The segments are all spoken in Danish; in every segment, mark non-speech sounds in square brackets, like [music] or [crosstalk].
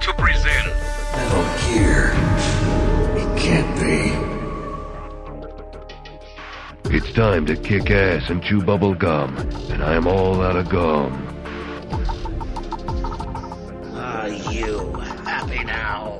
to present. Metal Gear. It can't be. It's time to kick ass and chew bubble gum, and I am all out of gum. Are you happy now?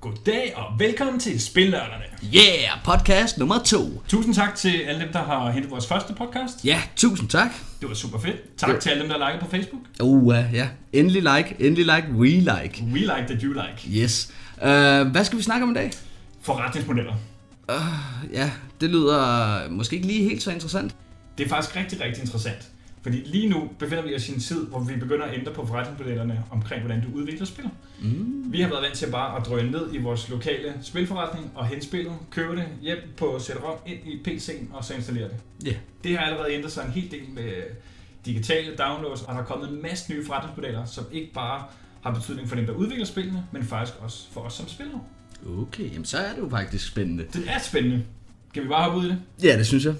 Goddag og velkommen til Spilnørderne. Yeah, podcast nummer to. Tusind tak til alle dem, der har hentet vores første podcast. Ja, tusind tak. Det var super fedt. Tak til alle dem, der har liket på Facebook. Uh, uh, ja. Endelig like, endelig like, we like. We like that you like. Yes. Uh, hvad skal vi snakke om i dag? Forretningsmodeller. Ja, det lyder måske ikke lige helt så interessant. Det er faktisk rigtig, rigtig interessant. Fordi lige nu befinder vi os i en tid, hvor vi begynder at ændre på forretningsmodellerne omkring, hvordan du udvikler spil. Mm. Vi har været vant til bare at drøne ned i vores lokale spilforretning og hente spillet, købe det hjem på CD-ROM ind i PC'en og så installere det. Ja. Det har allerede ændret sig en hel del med digitale downloads, og der er kommet en masse nye forretningsmodeller, som ikke bare har betydning for dem, der udvikler spillene, men faktisk også for os som spillere. Okay, jamen så er det jo faktisk spændende. Det er spændende. Kan vi bare hoppe ud i det? Ja, det synes jeg.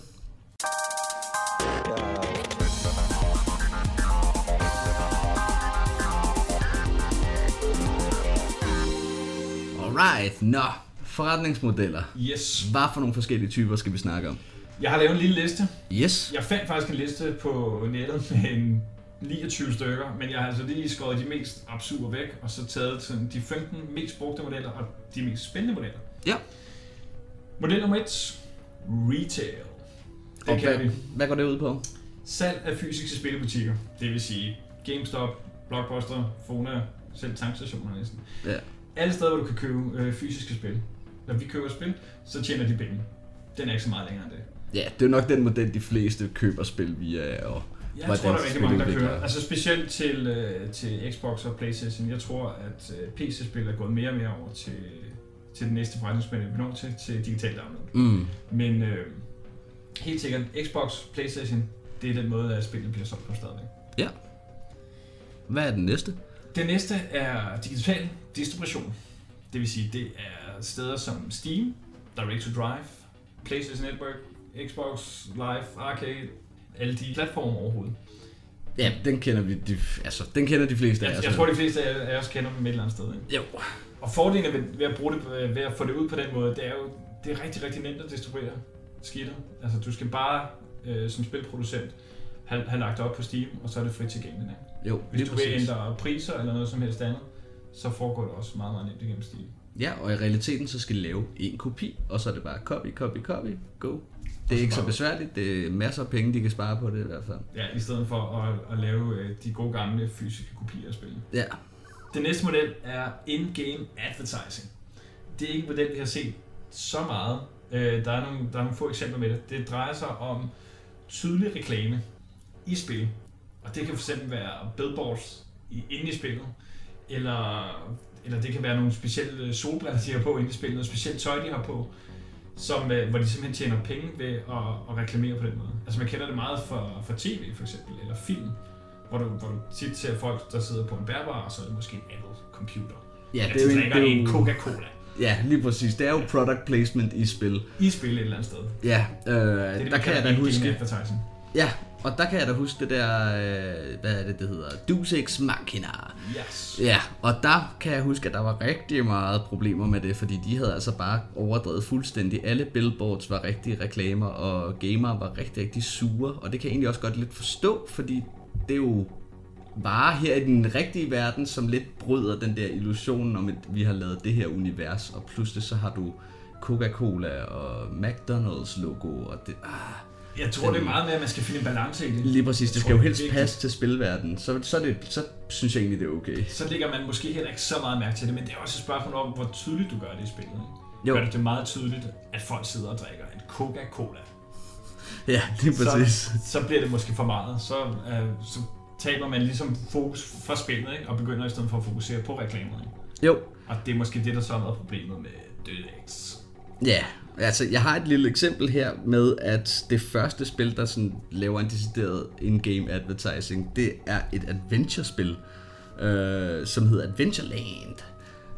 Alright, nå. Forretningsmodeller. Yes. Hvad for nogle forskellige typer skal vi snakke om? Jeg har lavet en lille liste. Yes. Jeg fandt faktisk en liste på nettet med en 29 stykker, men jeg har altså lige skåret de mest absurde væk, og så taget sådan de 15 mest brugte modeller og de mest spændende modeller. Ja. Model nummer 1. Retail. Det Og kan hvad, vi. hvad går det ud på? Salg af fysiske spillebutikker. Det vil sige GameStop, Blockbuster, Fona, selv tankstationer næsten. Ja. Alle steder, hvor du kan købe øh, fysiske spil. Når vi køber spil, så tjener de penge. Den er ikke så meget længere end det. Ja, det er nok den model, de fleste køber spil via. Og Jeg hvordan tror, der er rigtig mange, der kører. Altså specielt til, øh, til Xbox og Playstation. Jeg tror, at øh, PC-spil er gået mere og mere over til, til den næste forretningsspil, vi når til, til digital download. Mm. Men øh, helt sikkert, Xbox, Playstation, det er den måde, at spillet bliver solgt på stadigvæk. Ja. Hvad er den næste? Det næste er digital distribution. Det vil sige, det er steder som Steam, Direct to Drive, PlayStation Network, Xbox Live, Arcade, alle de platforme overhovedet. Ja, den kender vi. De, altså, den kender de fleste af Jeg, os. jeg tror, de fleste af os kender dem et eller andet sted. Ikke? Jo. Og fordelen ved, ved at bruge det, øh, ved at få det ud på den måde, det er jo, det er rigtig, rigtig nemt at distribuere skidtet. Altså, du skal bare øh, som spilproducent have, have lagt det op på Steam, og så er det frit tilgængeligt. Ikke? Jo, Hvis du vil ændre priser eller noget som helst andet, så foregår det også meget, meget nemt igennem Steam. Ja, og i realiteten så skal de lave en kopi, og så er det bare copy, copy, copy, go. Det er ikke så besværligt. Det er masser af penge, de kan spare på det i hvert fald. Ja, i stedet for at, at lave øh, de gode gamle fysiske kopier af spillet. Ja. Den næste model er in-game advertising. Det er ikke en model, vi har set så meget. Øh, der, er nogle, der er nogle få eksempler med det. Det drejer sig om tydelig reklame i spil. Og det kan fx være billboards inde i spillet, eller, eller det kan være nogle specielle solbriller, de har på inde i spillet, noget specielt tøj, de har på, som, øh, hvor de simpelthen tjener penge ved at, at reklamere på den måde. Altså man kender det meget for, for tv for eksempel, eller film, hvor du, hvor du tit ser folk, der sidder på en bærbar, og så er det måske en Apple computer. Ja, Ja, det er jo, de en, er en jo, Coca-Cola ja, lige præcis. Det er jo product placement i spil. i spil et eller andet sted. Ja, øh, Det det, der kan jeg da huske... Ja, og der kan jeg da huske det der... Øh, hvad er det, det hedder? Deus Ex Machina. Yes. Ja, og der kan jeg huske, at der var rigtig meget problemer med det, fordi de havde altså bare overdrevet fuldstændig. Alle billboards var rigtige reklamer, og gamere var rigtig, rigtig sure, og det kan jeg egentlig også godt lidt forstå, fordi det er jo varer her i den rigtige verden, som lidt bryder den der illusion om, at vi har lavet det her univers, og pludselig så har du Coca-Cola og McDonald's logo, og det... Ah, Jeg tror, det er meget med, at man skal finde en balance i det. lige præcis, det skal jo helst passe til spilverdenen, så, så, det, så synes jeg egentlig, det er okay. Så lægger man måske heller ikke så meget mærke til det, men det er også et spørgsmål om, hvor tydeligt du gør det i spillet. Jo. Gør det det meget tydeligt, at folk sidder og drikker en Coca-Cola. Ja, lige præcis. Så, så bliver det måske for meget. Så, øh, så taber man ligesom fokus fra spillet, ikke? og begynder i stedet for at fokusere på reklamerne. Jo, Og det er måske det, der så har været problemet med DødX. Ja, altså jeg har et lille eksempel her med, at det første spil, der sådan laver en decideret in-game advertising, det er et adventure-spil, øh, som hedder Adventureland.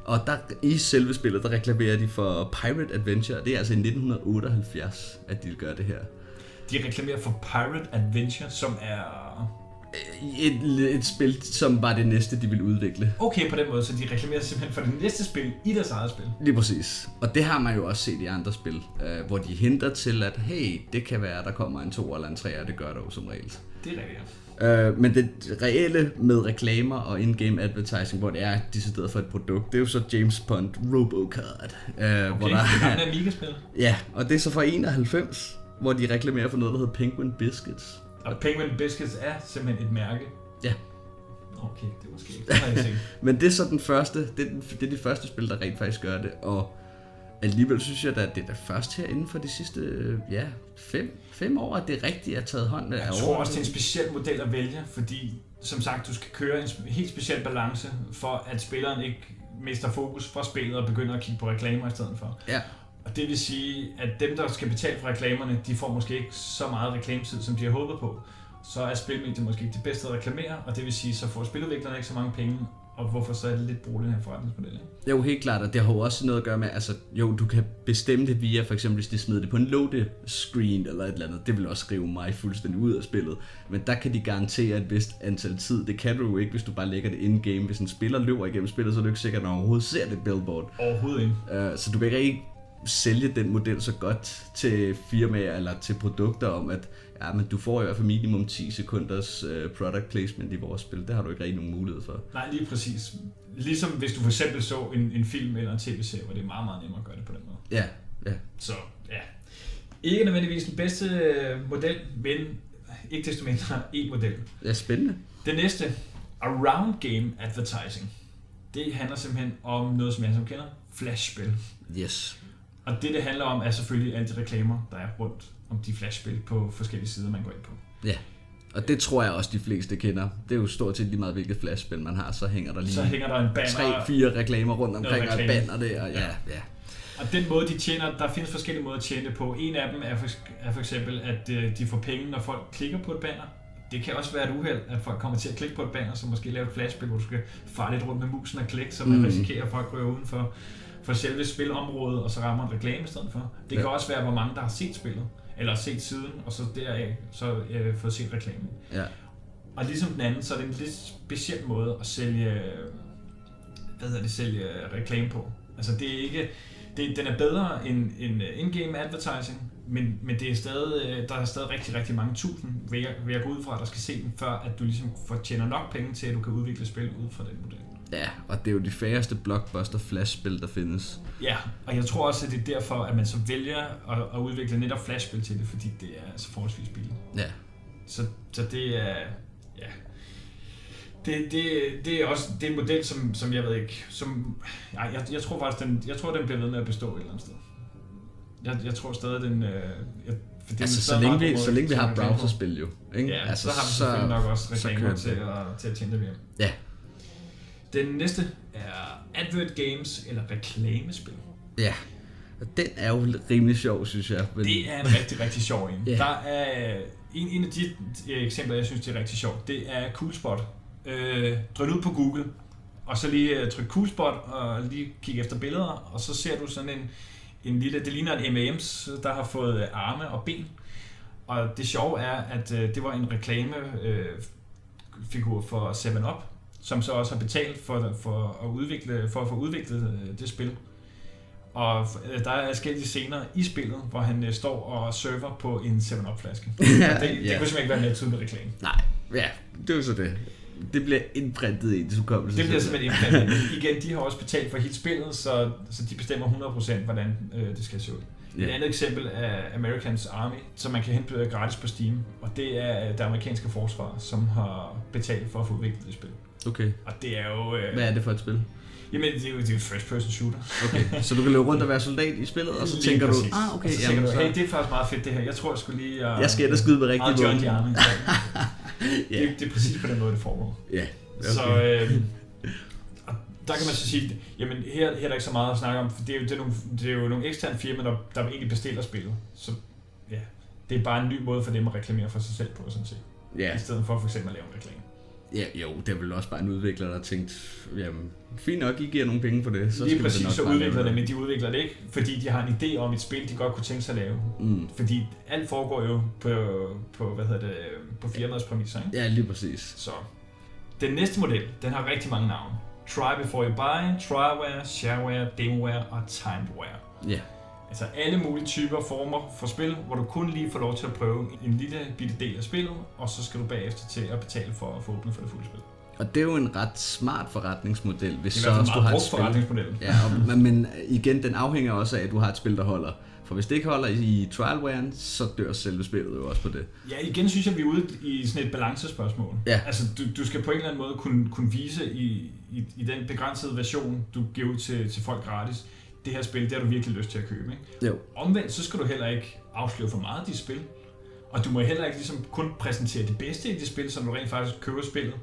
Og der, i selve spillet, der reklamerer de for Pirate Adventure. Det er altså i 1978, at de gør det her. De reklamerer for Pirate Adventure, som er... Et, et spil, som var det næste, de ville udvikle. Okay på den måde, så de reklamerer simpelthen for det næste spil i deres eget spil. Lige præcis. Og det har man jo også set i andre spil, øh, hvor de henter til, at hey, det kan være, der kommer en 2 eller en 3, og det gør der jo som regel. Det er rigtigt. Øh, men det reelle med reklamer og in-game advertising, hvor det er decideret for et produkt, det er jo så James Bond Robocard. Øh, Okay, hvor det der er er, en ja, og det er så fra 91, hvor de reklamerer for noget, der hedder Penguin Biscuits. Og Penguin Biscuits er simpelthen et mærke. Ja, Okay, det er måske ikke. Det [laughs] men det er så den første, det er, den, det er de første spil, der rent faktisk gør det, og alligevel synes jeg, at det er da først her inden for de sidste, ja, fem, fem år, at det rigtigt er taget hånd af. Jeg tror også, det er en speciel model at vælge, fordi som sagt, du skal køre en helt speciel balance, for at spilleren ikke mister fokus fra spillet og begynder at kigge på reklamer i stedet for. Ja, Og det vil sige, at dem, der skal betale for reklamerne, de får måske ikke så meget reklametid, som de har håbet på. Så er spilmediet måske ikke det bedste at reklamere, og det vil sige, så får spiludviklerne ikke så mange penge, og hvorfor så er det lidt brugt den her forretningsmodel. Ikke? Jo, helt klart, og det har jo også noget at gøre med, altså, jo, du kan bestemme det via, for eksempel, hvis de smider det på en load screen eller et eller andet, det vil også rive mig fuldstændig ud af spillet. Men der kan de garantere et vist antal tid. Det kan du jo ikke, hvis du bare lægger det in-game. Hvis en spiller løber igennem spillet, så er jo ikke sikkert, at han overhovedet ser det billboard. Overhovedet ikke. Uh, så du kan ikke sælge den model så godt til firmaer eller til produkter om, at ja, men du får i hvert fald minimum 10 sekunders uh, product placement i vores spil. Det har du ikke rigtig nogen mulighed for. Nej, lige præcis. Ligesom hvis du for eksempel så en, en film eller en tv-serie, hvor det er meget, meget nemmere at gøre det på den måde. Ja, ja. Så ja, ikke nødvendigvis den bedste øh, model, men ikke desto mindre en model. Ja, spændende. Det næste, Around Game Advertising. Det handler simpelthen om noget, som jeg som kender, flashspil. Yes. Og det, det handler om, er selvfølgelig alle de reklamer, der er rundt om de flashspil på forskellige sider, man går ind på. Ja, og det tror jeg også, de fleste kender. Det er jo stort set lige meget, hvilket flashspil man har, så hænger der lige Så hænger der en banner. tre-fire reklamer rundt omkring, og et banner der, og ja, ja. Og den måde, de tjener, der findes forskellige måder at tjene på. En af dem er for, er for eksempel, at øh, de får penge, når folk klikker på et banner. Det kan også være et uheld, at folk kommer til at klikke på et banner, så måske lave et flashspil, hvor du skal fare lidt rundt med musen og klikke, så man Mm. risikerer, at folk ryger uden for, selve spilområdet, og så rammer en reklame i stedet for. Det kan Ja. også være, hvor mange der har set spillet, eller set siden, og så deraf så øh, fået set reklamen. ja. Og ligesom den anden, så er det en lidt speciel måde at sælge, hvad hedder det, sælge reklame på. Altså det er ikke, det, den er bedre end, end in-game advertising, men, men det er stadig, øh, der er stadig rigtig, rigtig mange tusind, vil jeg, vil jeg gå ud fra, der skal se den, før at du ligesom får tjener nok penge til, at du kan udvikle spil ud fra den model. Ja, og det er jo de færreste blockbuster flashspil, der findes. Ja, og jeg tror også, at det er derfor, at man så vælger at, at udvikle netop flashspil til det, fordi det er altså forholdsvis billigt. Ja, Så, så det er, ja, det, det, det er også det er en model, som, som jeg ved ikke, som, ja, jeg, jeg tror faktisk, den, jeg tror, den bliver ved med at bestå et eller andet sted. Jeg, jeg tror stadig, den, øh, jeg, for det altså så længe, vi, så længe vi har browserspil jo. Ikke? Ja, altså, så har vi selvfølgelig nok også så reklamer til at, til at tjene det ved. Ja, Den næste er Advert Games eller reklamespil. ja. Og den er jo rimelig sjov, synes jeg. Men, Det er en rigtig, rigtig sjov en. [laughs] Ja. Der er en, en af de øh, eksempler, jeg synes, det er rigtig sjovt, det er Coolspot. Øh, drøn ud på Google, og så lige øh, tryk Coolspot, og lige kigge efter billeder, og så ser du sådan en, en lille, det ligner en M&M's, der har fået øh, arme og ben. Og det sjove er, at øh, det var en reklame øh, figur for 7-Up, som så også har betalt for, for, at, udvikle, for at få udviklet øh, det spil. Og øh, der er forskellige scener i spillet, hvor han øh, står og server på en 7-Up-flaske. [laughs] det, det Ja. kunne simpelthen ikke være mere tydelig reklame. Nej, ja, det er jo så det. Det bliver indprintet i det hukommelse. Det bliver simpelthen. Men igen, de har også betalt for hele spillet, så, så de bestemmer 100% hvordan øh, det skal se ud. Et Ja. andet eksempel er Americans Army, som man kan hente gratis på Steam. Og det er det amerikanske forsvar, som har betalt for at få udviklet det spil. Okay. Og det er jo... Øh, Hvad er det for et spil? Jamen, det er jo, det er jo first person shooter. Okay, [laughs] så du kan løbe rundt og være soldat i spillet, og så Lige tænker præcis. du, ah okay, og så jamen, tænker du, hey, det er faktisk meget fedt det her. Jeg tror jeg skulle lige... Uh, jeg skal og skyde med rigtig våben. [laughs] army. Ja. det, det er præcis på den måde, det foregår. Ja, Okay. Så øh, og der kan man så sige, jamen her, her er der ikke så meget at snakke om, for det er jo, det er nogle, det er jo nogle eksterne firmaer, der, der egentlig bestiller spillet. Så ja, det er bare en ny måde for dem at reklamere for sig selv på, sådan set. Ja, I stedet for for eksempel at lave en reklame. Ja, jo, det er vel også bare en udvikler, der har tænkt, jamen, fint nok, I giver nogle penge for det, så skal Lige da præcis, nok så udvikler det, men de udvikler det ikke, fordi de har en idé om et spil, de godt kunne tænke sig at lave. Mm. Fordi alt foregår jo på, på, hvad hedder det, på firmaets præmisser, ikke? Ja, lige præcis. Så den næste model, den har rigtig mange navne. Try before you buy, tryware, shareware, demoware og timedware. Ja, Altså alle mulige typer former for spil, hvor du kun lige får lov til at prøve en lille bitte del af spillet, og så skal du bagefter til at betale for at få åbnet for det fulde spil. og det er jo en ret smart forretningsmodel, hvis så også du har et spil. forretningsmodel. Ja, og, men, igen, den afhænger også af, at du har et spil, der holder. For hvis det ikke holder i, i trialwaren, så dør selve spillet jo også på det. Ja, igen synes jeg, vi er ude i sådan et balancespørgsmål. Ja. Altså, du, du skal på en eller anden måde kunne, kunne vise i, i, i den begrænsede version, du giver ud til, til folk gratis, det her spil, det har du virkelig lyst til at købe. Ikke? Jo. Omvendt, så skal du heller ikke afsløre for meget af de spil. Og du må heller ikke ligesom kun præsentere det bedste i de spil, så du rent faktisk køber spillet.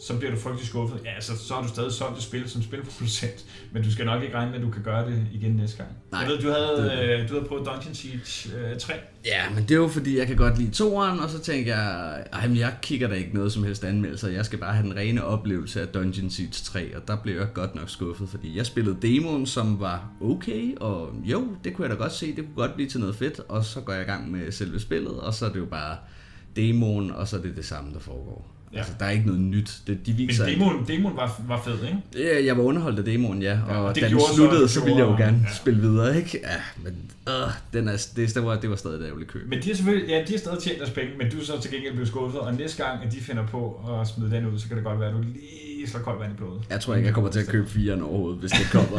Så bliver du frygtelig skuffet. Ja, altså, så har du stadig solgt et spil som spilproducent, [laughs] men du skal nok ikke regne med, at du kan gøre det igen næste gang. Nej, jeg ved, du havde, det- øh, du havde prøvet Dungeon Siege øh, 3. Ja, men det er jo fordi, jeg kan godt lide toeren, og så tænker jeg, men jeg kigger da ikke noget som helst anmeldelser. Jeg skal bare have den rene oplevelse af Dungeon Siege 3, og der blev jeg godt nok skuffet, fordi jeg spillede demoen, som var okay, og jo, det kunne jeg da godt se, det kunne godt blive til noget fedt, og så går jeg i gang med selve spillet, og så er det jo bare demoen, og så er det det samme, der foregår. Ja. Ja. Altså, der er ikke noget nyt. Det, de Men viser ikke- demoen, demoen var, var fed, ikke? Ja, jeg var underholdt af demoen, ja, Ja, og og det da den så- sluttede, det så, ville jeg jo gerne ja. spille videre, ikke? Ja, men øh, den er, det, det, var, det var stadig et ærgerligt køb. Men de har selvfølgelig, ja, de har stadig tjent deres penge, men du er så til gengæld blevet skuffet, og næste gang, at de finder på at smide den ud, så kan det godt være, at du lige slår koldt vand i blodet. Jeg tror ikke, jeg kommer til at købe 4'eren overhovedet, hvis det [laughs] kommer.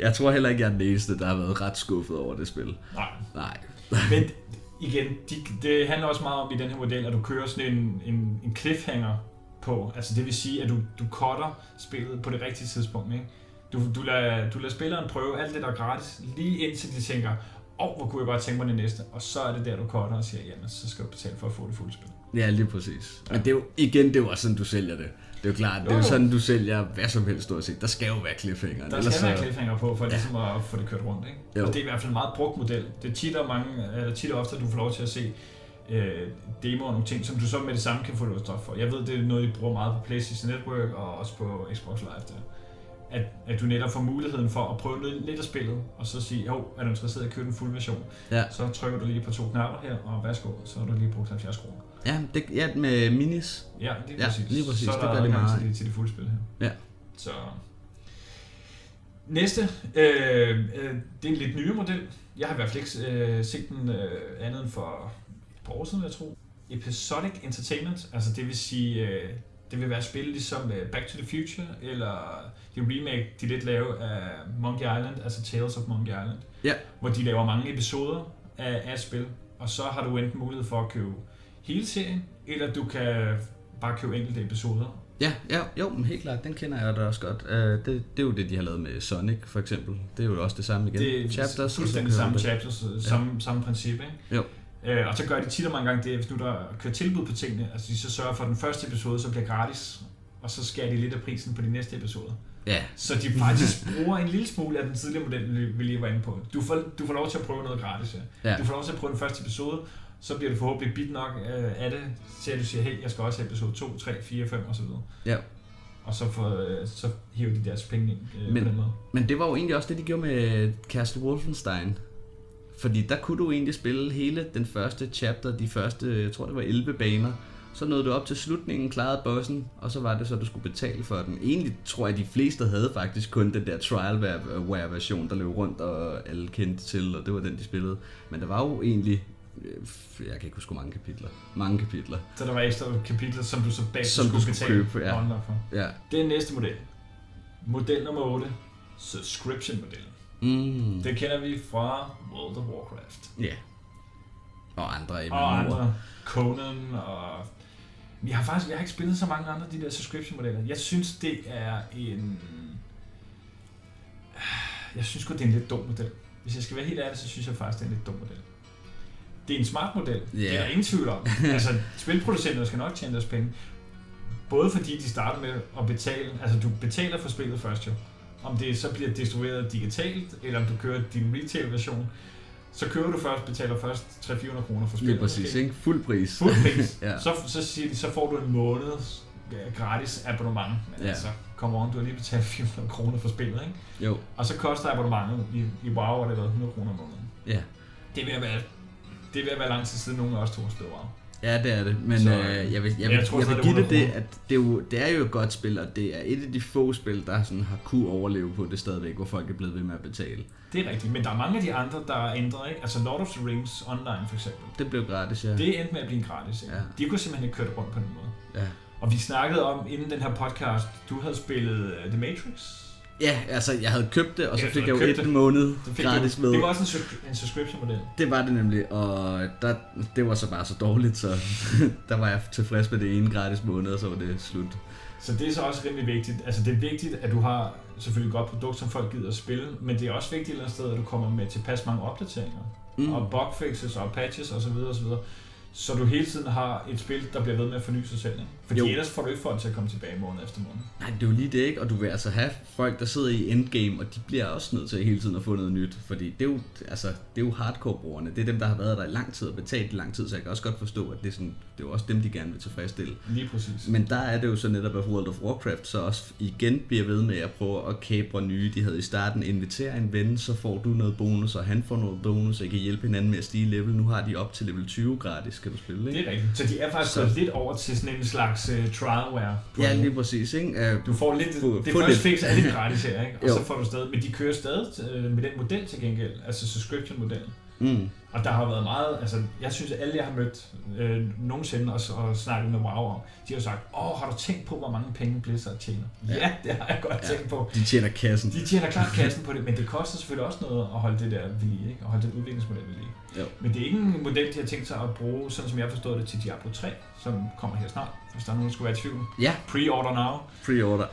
jeg tror heller ikke, jeg er den eneste, der har været ret skuffet over det spil. Nej. Nej. Men igen, de, det handler også meget om i den her model, at du kører sådan en, en, en cliffhanger på. Altså det vil sige, at du, du cutter spillet på det rigtige tidspunkt. Ikke? Du, du, lader, du lader spilleren prøve alt det, der er gratis, lige indtil de tænker, åh, oh, hvor kunne jeg godt tænke mig det næste. Og så er det der, du cutter og siger, jamen, så skal du betale for at få det fulde spil. Ja, lige præcis. Men det er jo, igen, det er jo også sådan, du sælger det. Det er jo klart, det er Jo, sådan, du sælger hvad som helst stort set. Der skal jo være cliffhanger. Der skal være cliffhanger på, for ligesom at få det kørt rundt. Ikke? Jo. Og det er i hvert fald en meget brugt model. Det er tit og, mange, eller tit og ofte, at du får lov til at se øh, demoer og nogle ting, som du så med det samme kan få noget stof for. Jeg ved, det er noget, de bruger meget på PlayStation Network og også på Xbox Live. Der. At, at du netop får muligheden for at prøve noget, lidt af spillet, og så sige, jo, er du interesseret i at købe den fulde version? Ja. Så trykker du lige på to knapper her, og værsgo, så har du lige brugt 70 kroner. Ja, det, ja, med minis. Ja, lige Ja, præcis. lige præcis. Så er Det der gør det meget. til, til det fulde spil her. Ja. Så næste, øh, øh, det er en lidt nyere model. Jeg har i hvert fald ikke øh, set den øh, andet end for et par år siden, jeg tror. Episodic Entertainment, altså det vil sige, øh, det vil være spil ligesom øh, Back to the Future, eller det remake, de lidt lave af Monkey Island, altså Tales of Monkey Island, Ja. hvor de laver mange episoder af, af et spil, og så har du enten mulighed for at købe hele serien, eller du kan bare købe enkelte episoder. Ja, ja, jo, men helt klart, den kender jeg da også godt. Uh, det, det er jo det, de har lavet med Sonic, for eksempel. Det er jo også det samme igen. Det er Chapters, fuldstændig samme chapters, ja. samme, samme princip, ikke? Jo. Øh, og så gør de tit og mange gange det, hvis nu der kører tilbud på tingene, altså de så sørger for, at den første episode så bliver gratis, og så skærer de lidt af prisen på de næste episoder. Ja, Så de faktisk [laughs] bruger en lille smule af den tidligere model, vi- vi lige var inde på. Du får, du får lov til at prøve noget gratis, ja. Ja. Du får lov til at prøve den første episode, så bliver du forhåbentlig bit nok øh, af det, til at du siger, hey, jeg skal også have episode 2, 3, 4, 5 osv. ja. Og så, får, øh, så hiver de deres penge ind øh, Men- på den måde. Men det var jo egentlig også det, de gjorde med Castle Wolfenstein. Fordi der kunne du egentlig spille hele den første chapter, de første, jeg tror det var 11 baner. Så nåede du op til slutningen, klarede bossen, og så var det så, du skulle betale for den. Egentlig tror jeg, de fleste havde faktisk kun den der trialware version, der løb rundt, og alle kendte til, og det var den, de spillede. Men der var jo egentlig, jeg kan ikke huske, hvor mange kapitler. Mange kapitler. Så der var ekstra kapitler, som du så bagefter Som du skulle skulle betale købe, ja. online for. Ja. Det er næste model. Model nummer 8. Subscription-modellen. Mm. Det kender vi fra World of Warcraft. Ja. Og andre Og MMO'er. andre. Conan og... Vi har faktisk vi har ikke spillet så mange andre af de der subscription-modeller. Jeg synes, det er en... Jeg synes godt det er en lidt dum model. Hvis jeg skal være helt ærlig, så synes jeg faktisk, det er en lidt dum model. Det er en smart model. Ja. Det er der ingen tvivl om. [laughs] altså, spilproducenterne skal nok tjene deres penge. Både fordi de starter med at betale, altså du betaler for spillet først jo. Om det så bliver distribueret digitalt, eller om du kører din retail-version, så køber du først, betaler først 300-400 kroner for spillet. Lige præcis, ikke? Fuld pris. Fuld pris. [laughs] Ja. så, så, siger de, så får du en måneds ja, gratis abonnement. Men Ja. ja. altså, come on, du har lige betalt 400 kroner for spillet, ikke? Jo, Og så koster abonnementet i, i WoW, og det har været 100 kroner om måneden. ja. Det er at være, det er ved at være lang tid siden, nogen af os to har WoW. Ja, det er det. Men Så, øh, jeg vil, jeg vil, jeg jeg tror jeg vil give det det det, 100 at det er, jo, det er jo et godt spil, og det er et af de få spil, der sådan har kunne overleve på det stadigvæk, hvor folk er blevet ved med at betale. Det er rigtigt, men der er mange af de andre, der er ændret, ikke? Altså Lord of the Rings Online for eksempel. Det blev gratis, ja. Det endte med at blive gratis, ikke? Ja. De kunne simpelthen ikke køre det rundt på den måde. ja. Og vi snakkede om, inden den her podcast, du havde spillet uh, The Matrix. Ja, altså jeg havde købt det, og så Ja, fik jeg jo et det. måned gratis du, med. Det var også en, en subscription-model. Det var det nemlig, og der, det var så bare så dårligt, så [laughs] der var jeg tilfreds med det ene gratis måned, og så var det slut. Så det er så også rimelig vigtigt. Altså det er vigtigt, at du har selvfølgelig et godt produkt, som folk gider at spille, men det er også vigtigt et eller andet sted, at du kommer med tilpas mange opdateringer, mm. og bugfixes og patches osv. osv. Så du hele tiden har et spil, der bliver ved med at forny sig selv. Ikke? Fordi Jo. ellers får du ikke folk til at komme tilbage måned efter måned. Nej, det er jo lige det, ikke? Og du vil altså have folk, der sidder i endgame, og de bliver også nødt til hele tiden at få noget nyt. Fordi det er jo, altså, det er jo hardcore-brugerne. Det er dem, der har været der i lang tid og betalt i lang tid, så jeg kan også godt forstå, at det er, sådan, det er jo også dem, de gerne vil tilfredsstille. Lige præcis. Men der er det jo så netop, at World of Warcraft så også igen bliver ved med at prøve at kapre nye. De havde i starten inviteret en ven, så får du noget bonus, og han får noget bonus, og I kan hjælpe hinanden med at stige level. Nu har de op til level 20 gratis, kan du spille, ikke? Det er rigtigt. Så de er faktisk Så- gået lidt over til sådan en slags uh, trialware. Ja, lige præcis, ikke? Uh, Du får lidt, Få- det få første lidt. fix er lidt gratis her, ikke? [laughs] Og Jo. så får du stadig, men de kører stadig øh, med den model til gengæld, altså subscription-modellen. Mm. Og der har været meget, altså jeg synes, at alle jeg har mødt øh, nogensinde og, og snakket med WoW om, de har sagt, åh, har du tænkt på, hvor mange penge Blizzard tjener? Ja, ja det har jeg godt Ja. tænkt på. De tjener kassen. De tjener klart kassen på det, men det koster selvfølgelig også noget at holde det der ved lige, ikke? Og holde den udviklingsmodel ved lige. Jo. Men det er ikke en model, de har tænkt sig at bruge, sådan som jeg forstod det, til Diablo 3, som kommer her snart, hvis der er nogen, der skulle være i tvivl. Ja, Pre-order now. pre-order.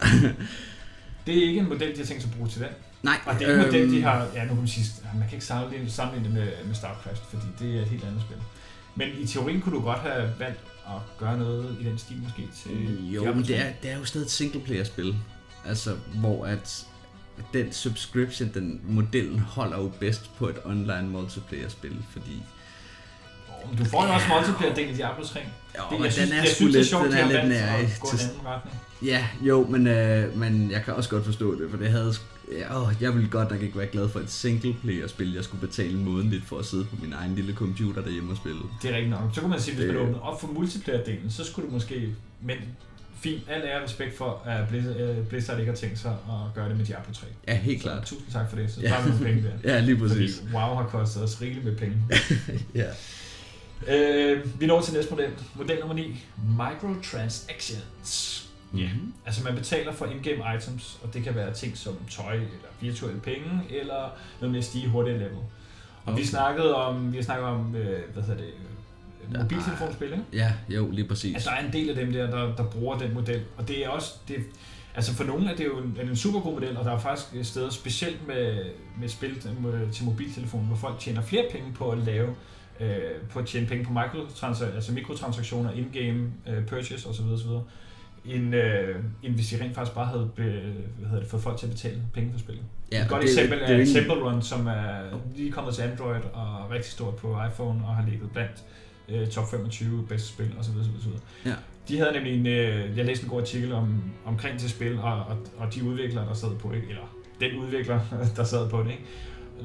Det er ikke en model, de har tænkt sig at bruge til den. Nej, Og det er en model, de har... Ja, nu kan man sige, man kan ikke sammenligne, sammenligne det med, med StarCraft, fordi det er et helt andet spil. Men i teorien kunne du godt have valgt at gøre noget i den stil måske til... Jo, men 3. det er, det er jo stadig et single-player-spil. Altså, hvor at den subscription, den modellen holder jo bedst på et online multiplayer-spil, fordi... Men Du får jo også multiplayer-del i Diablo 3. Jo, Det- men jeg synes, den er jeg synes, er lidt, sjovt, den de er lidt nær gå til, en anden retning. Ja, jo, men, øh, men jeg kan også godt forstå det, for det havde... Ja, åh, jeg ville godt nok ikke være glad for et single-player-spil, jeg skulle betale månedligt for at sidde på min egen lille computer derhjemme og spille. Det er rigtigt nok. Så kunne man sige, hvis man åbnede op for multiplayer-delen, så skulle du måske... Men fint, al ære respekt for, at Blizzard, øh, Blizzard ikke har tænkt sig at gøre det med Diablo 3. Ja, helt Så klart. tusind tak for det. Så Ja. vi nogle penge der. [laughs] Ja, lige Fordi præcis. WoW har kostet os rigeligt med penge. [laughs] Ja. Øh, vi når til næste model. Model nummer 9. Microtransactions. Ja. Mhm. Altså man betaler for in-game items, og det kan være ting som tøj, eller virtuelle penge, eller noget med at stige hurtigere level. Og vi Okay. snakkede om, vi snakkede om, øh, hvad hedder det, øh, mobiltelefonspil, ikke? Ja, jo, lige præcis. Altså, der er en del af dem der, der, der bruger den model, og det er også, det, altså for nogle er det jo en, en super god model, og der er faktisk steder specielt med, med spil til, til mobiltelefonen, hvor folk tjener flere penge på at lave, øh, på at tjene penge på mikrotrans- altså mikrotransaktioner, in-game øh, purchase osv. osv. End, øh, end hvis de rent faktisk bare havde be, hvad hedder det, fået folk til at betale penge for spillet. Ja, Et godt det- eksempel det er, jo er egentlig- Temple Run, som er lige kommet til Android og er rigtig stort på iPhone og har ligget blandt øh, top 25 bedste spil osv. osv. Ja. De havde nemlig en, øh, jeg læste en god artikel om, omkring det spil, og, og, og de udviklere, der sad på det, eller den udvikler, [laughs] der sad på det, ikke?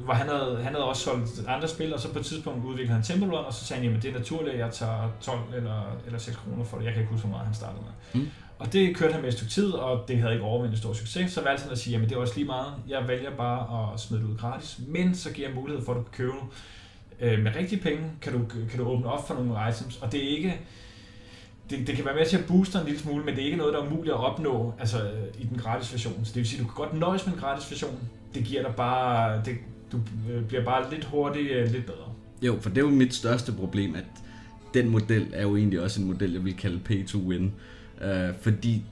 hvor han havde, han havde også solgt andre spil, og så på et tidspunkt udviklede han Temple Run, og så sagde han, jamen det er naturligt, at jeg tager 12 eller, eller 6 kroner for det. Jeg kan ikke huske, hvor meget han startede med. Mm. Og det kørte han med et stykke tid, og det havde ikke overvendt stor succes. Så valgte han at sige, at det er også lige meget. Jeg vælger bare at smide det ud gratis, men så giver jeg mulighed for, at du kan købe øh, med rigtige penge, kan du, kan du åbne op for nogle items. Og det er ikke, det, det kan være med til at booste en lille smule, men det er ikke noget, der er muligt at opnå altså, i den gratis version. Så det vil sige, at du kan godt nøjes med en gratis version. Det giver dig bare, det, du øh, bliver bare lidt hurtigere, øh, lidt bedre. Jo, for det er jo mit største problem, at den model er jo egentlig også en model, jeg vil kalde pay to win. Uh, fordi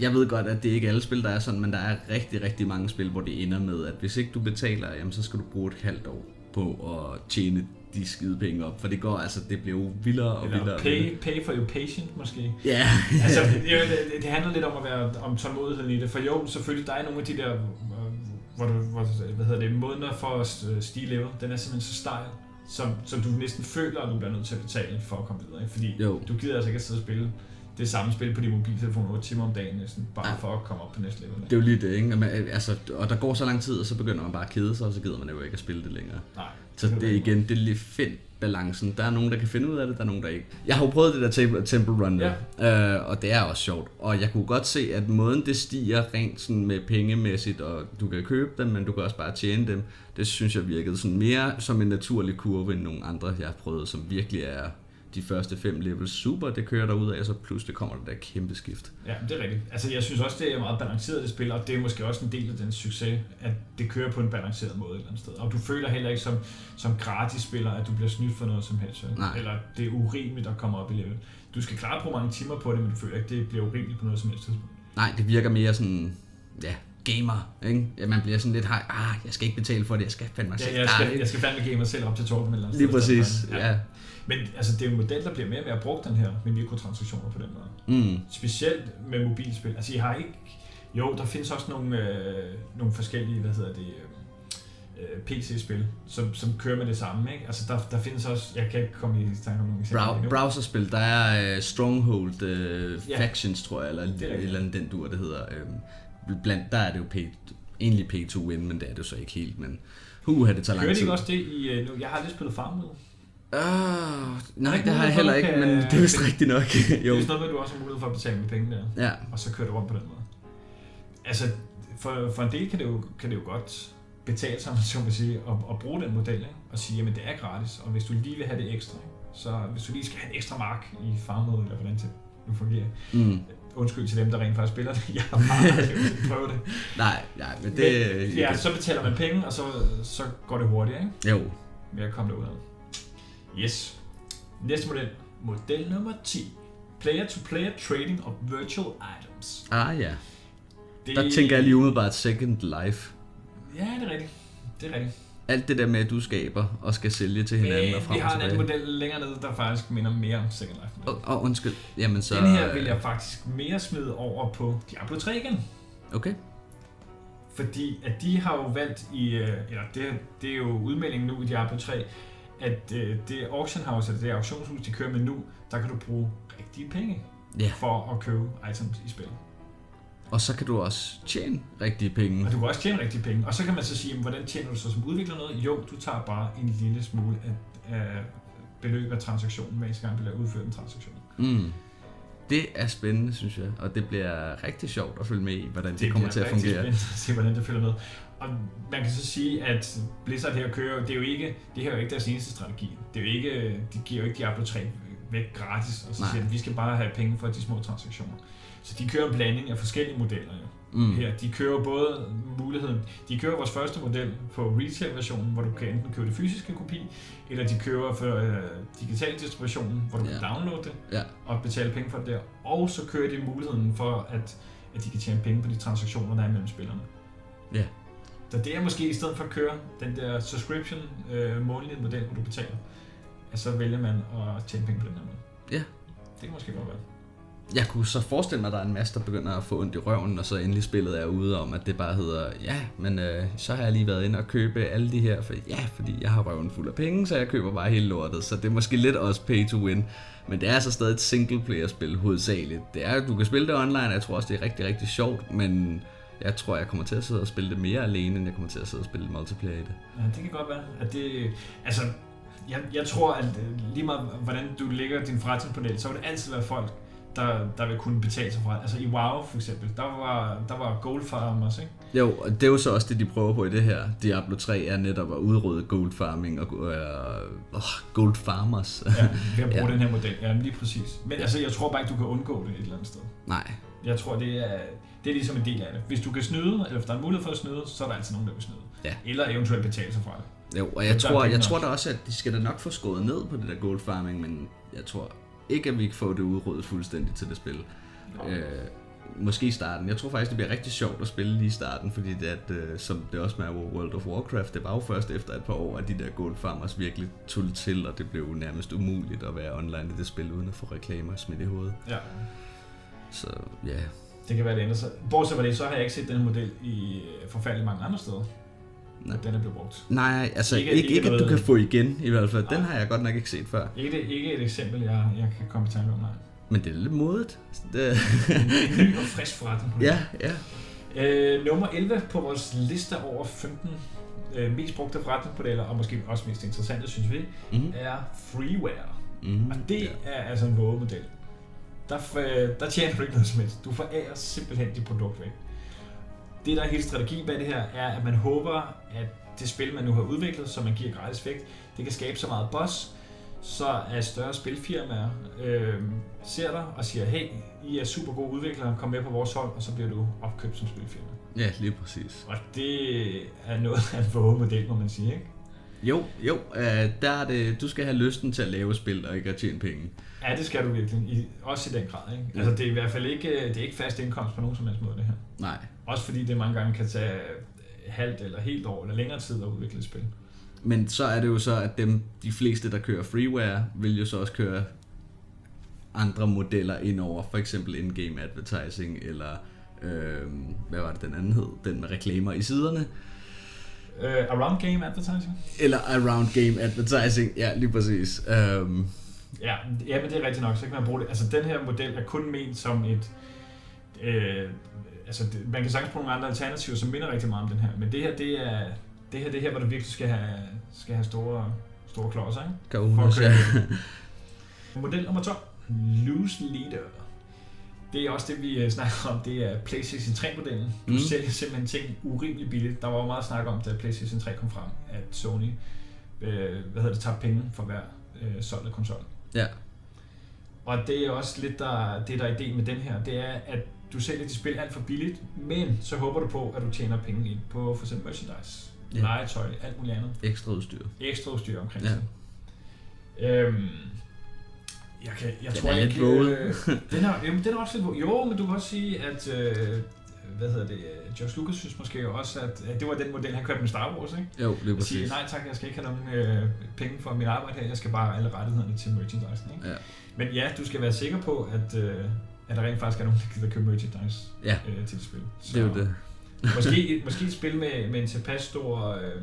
jeg ved godt, at det ikke er alle spil, der er sådan, men der er rigtig, rigtig mange spil, hvor det ender med, at hvis ikke du betaler, jamen, så skal du bruge et halvt år på at tjene de skide penge op. For det går altså, det bliver jo vildere og vildere. Eller og vildere. pay, pay for your patient måske. Ja, altså, [laughs] det, det, handler lidt om at være om tålmodigheden i det. For jo, selvfølgelig, der er nogle af de der, øh, hvor du, hvor, hvad hedder det, måneder for at øh, stige level, den er simpelthen så stejl, som, som du næsten føler, at du bliver nødt til at betale for at komme videre. Ikke? Fordi Jo. du gider altså ikke at sidde og spille det samme spil på din mobiltelefon 8 timer om dagen næsten, bare ja. for at komme op på næste level. Det er jo lige det, ikke? Og, man, altså, og der går så lang tid, og så begynder man bare at kede sig, og så gider man jo ikke at spille det længere. Nej. Så det er igen, det er lige find balancen. Der er nogen, der kan finde ud af det, der er nogen, der ikke. Jeg har jo prøvet det der Temple, temple Run, ja. øh, og det er også sjovt. Og jeg kunne godt se, at måden det stiger rent sådan med pengemæssigt, og du kan købe dem, men du kan også bare tjene dem, det synes jeg virkede sådan mere som en naturlig kurve end nogle andre, jeg har prøvet, som virkelig er de første fem levels super, det kører der ud af, og så pludselig kommer der der kæmpe skift. Ja, det er rigtigt. Altså, jeg synes også, det er meget balanceret, det spil, og det er måske også en del af den succes, at det kører på en balanceret måde et eller andet sted. Og du føler heller ikke som, som gratis spiller, at du bliver snydt for noget som helst. Nej. Eller det er urimeligt at komme op i level. Du skal klare på mange timer på det, men du føler ikke, det bliver urimeligt på noget som helst tidspunkt. Nej, det virker mere sådan, ja, gamer, ikke? Ja, man bliver sådan lidt, ah, jeg skal ikke betale for det, jeg skal fandme Ja, jeg skal, jeg skal fandme gamer selv op til Torben eller Lige præcis, ja. Men altså, det er en model, der bliver mere og mere brugt, den her, med mikrotransaktioner på den måde. Mm. Specielt med mobilspil. Altså, I har ikke... Jo, der findes også nogle, øh, nogle forskellige, hvad hedder det, øh, PC-spil, som, som kører med det samme, ikke? Altså, der, der findes også... Jeg kan ikke komme i tanke om nogle eksempler Brow- browserspil, der er uh, Stronghold uh, Ja. Factions, tror jeg, eller eller andet den dur, det hedder. Um, blandt, der er det jo pay, egentlig pay to win, men det er det jo så ikke helt, men huha, det tager lang Kører de tid. ikke også det i... Øh, nu, jeg har lige spillet Farmville. Uh, nej, det har jeg heller du ikke, kan- men det er vist rigtigt nok. Det [laughs] jo. er sådan noget med, at du også har mulighed for at betale med penge der. Ja, og så kører det rundt på den måde. Altså, for, for en del kan det, jo, kan det jo godt betale sig, man så må sige, at, at bruge den model, ikke? og sige, jamen det er gratis, og hvis du lige vil have det ekstra, ikke? så hvis du lige skal have en ekstra mark i farmode, eller hvordan det nu fungerer, mm. Undskyld til dem, der rent faktisk spiller det, [laughs] jeg har bare prøvet det. [laughs] nej, nej, men det... Men, ja, så betaler man penge, og så, så går det hurtigere, ikke? Jo, at komme derud af. Yes. Næste model. Model nummer 10. Player-to-player trading of virtual items. ah ja. Det... Der tænker jeg lige umiddelbart Second Life. Ja, det er rigtigt. Det er rigtigt. Alt det der med, at du skaber og skal sælge til hinanden Men og frem vi og har en anden model længere nede, der faktisk minder mere om Second Life. Oh, oh, undskyld. Jamen så... Den her vil jeg faktisk mere smide over på Diablo 3 igen. Okay. Fordi at de har jo valgt i, øh, eller det, det er jo udmeldingen nu i Diablo 3, at øh, det auction house, eller det auktionshus, de kører med nu, der kan du bruge rigtige penge Ja. for at købe items i spil. Og så kan du også tjene rigtige penge. Og du kan også tjene rigtig penge. Og så kan man så sige, jamen, hvordan tjener du så som udvikler noget? Jo, du tager bare en lille smule af, af beløb af transaktionen, hver gang du bliver udført en transaktion. Mm. Det er spændende, synes jeg. Og det bliver rigtig sjovt at følge med i, hvordan det, det kommer bliver til at rigtig fungere. spændende at se, hvordan det følger med. Og man kan så sige, at Blizzard her kører, det er jo ikke, det her er jo ikke deres eneste strategi. Det er jo ikke, de giver jo ikke Diablo 3 væk gratis, og så Nej. siger de, vi skal bare have penge for de små transaktioner. Så de kører en blanding af forskellige modeller jo. Mm. her. De kører både muligheden, de kører vores første model på retail-versionen, hvor du kan enten købe det fysiske kopi, eller de kører for øh, digital distributionen, hvor du Ja. kan downloade det Ja. og betale penge for det der. Og så kører de muligheden for, at, at de kan tjene penge på de transaktioner, der er mellem spillerne. Ja. Så det er måske i stedet for at køre den der subscription øh, månedlige model, hvor du betaler, at så vælger man at tjene penge på den her måde. Ja. Det kan måske godt være. Jeg kunne så forestille mig, at der er en masse, der begynder at få ondt i røven, og så endelig spillet er ude om, at det bare hedder, ja, men øh, så har jeg lige været inde og købe alle de her, for, ja, fordi jeg har røven fuld af penge, så jeg køber bare hele lortet, så det er måske lidt også pay to win. Men det er altså stadig et single player spil hovedsageligt. Det er, du kan spille det online, og jeg tror også, det er rigtig, rigtig sjovt, men jeg tror, jeg kommer til at sidde og spille det mere alene, end jeg kommer til at sidde og spille multiplayer i det. Ja, det kan godt være. At det, altså, jeg, jeg tror, at lige meget hvordan du lægger din forretningsmodel, så vil det altid være folk, der, der vil kunne betale sig fra. Altså i WoW for eksempel, der var, der var gold farmers, ikke? Jo, og det er jo så også det, de prøver på i det her. Diablo 3 er netop at udrydde gold farming og øh, oh, gold farmers. Ja, ved at [laughs] bruge Ja. den her model. Ja, lige præcis. Men altså, jeg tror bare ikke, du kan undgå det et eller andet sted. Nej, Jeg tror, det er, det er ligesom en del af det. Hvis du kan snyde, eller hvis der er mulighed for at snyde, så er der altid nogen, der vil snyde. Ja. Eller eventuelt betale sig fra det. Jo, og jeg er tror, jeg nok. tror da også, at de skal da nok få skåret ned på det der gold farming, men jeg tror ikke, at vi kan få det udryddet fuldstændigt til det spil. Øh, måske i starten. Jeg tror faktisk, det bliver rigtig sjovt at spille lige i starten, fordi det, at, øh, som det også med World of Warcraft, det var jo først efter et par år, at de der gold farmers virkelig tog til, og det blev nærmest umuligt at være online i det spil, uden at få reklamer smidt i hovedet. Ja. Så ja, Det kan være det ændrer sig. Bortset fra det, så har jeg ikke set den model i øh, forfærdeligt mange andre steder. Nej. At den er blevet brugt. Nej, altså Ikke- ikke, ikke, ikke at du kan få igen i hvert fald. Den Nej. har jeg godt nok ikke set før. Ikke, det, ikke et eksempel, jeg, jeg kan komme i tanke om, nej. Men det er lidt modigt. Det, En ny og frisk forretning. ja, ja. Øh, nummer 11 på vores liste over 15 øh, mest brugte forretningsmodeller, og måske også mest interessante, synes vi, Mhm. er freeware. Mm, Og det er altså en vågemodel. Der, f- der tjener du ikke noget som helst. Du forærer simpelthen dit produkt væk. Det, der er hele strategien bag det her, er, at man håber, at det spil, man nu har udviklet, som man giver gratis væk, det kan skabe så meget buzz, så at større spilfirmaer øh, ser dig og siger, hey, I er super gode udviklere, kom med på vores hold, og så bliver du opkøbt som spilfirma. Ja, lige præcis. Og det er noget af en vågemodel, må man sige, ikke? Jo, jo, øh, der er det, du skal have lysten til at lave spil og ikke at tjene penge. Ja, det skal du virkelig. I, også i den grad, ikke? Altså, det er i hvert fald ikke, det er ikke fast indkomst på nogen som helst måde, det her. Nej. Også fordi det mange gange kan tage halvt eller helt år eller længere tid at udvikle et spil. Men så er det jo så, at dem, de fleste, der kører freeware, vil jo så også køre andre modeller ind over, for eksempel in-game advertising, eller øh, hvad var det den anden hed? Den med reklamer i siderne. Uh, around game advertising? Eller around game advertising, ja, lige præcis. Um, Ja, ja, men det er rigtigt nok, så kan man bruge det. Altså, den her model er kun ment som et... Øh, altså, det, man kan sagtens bruge nogle andre alternativer, som minder rigtig meget om den her. Men det her, det er... Det her, det er her, hvor du virkelig skal have, skal have store, store klodser, ikke? køre ja. Model nummer 12. Loose Leader. Det er også det, vi øh, snakker om. Det er PlayStation 3-modellen. Du mm. sælger simpelthen ting urimeligt billigt. Der var jo meget snak om, da PlayStation 3 kom frem, at Sony øh, hvad hedder det, tabte penge for hver øh, solgte konsol. ja. Og det er også lidt der, det, der er ideen med den her. Det er, at du sælger dit spil alt for billigt, men så håber du på, at du tjener penge ind på for eksempel merchandise, Ja. legetøj, alt muligt andet Ekstra udstyr. ekstra udstyr omkring Ja. ja. Øhm, jeg, kan, jeg Den tror, er jeg lidt kan, øh, den, er, jamen, den er også lidt. Jo, men du kan også sige, at øh, hvad hedder det, øh, George Lucas synes måske også, at, at det var den model, han kørte med Star Wars, ikke? Jo, At sige, præcis. nej tak, jeg skal ikke have nogen øh, penge for mit arbejde her, jeg skal bare have alle rettighederne til merchandise, ikke? Ja. Men ja, du skal være sikker på, at, øh, at der rent faktisk er nogen, der gider købe merchandise Ja. øh, til et spil. Det er jo det. [laughs] måske, [laughs] måske et spil med, med en tilpas stor, øh,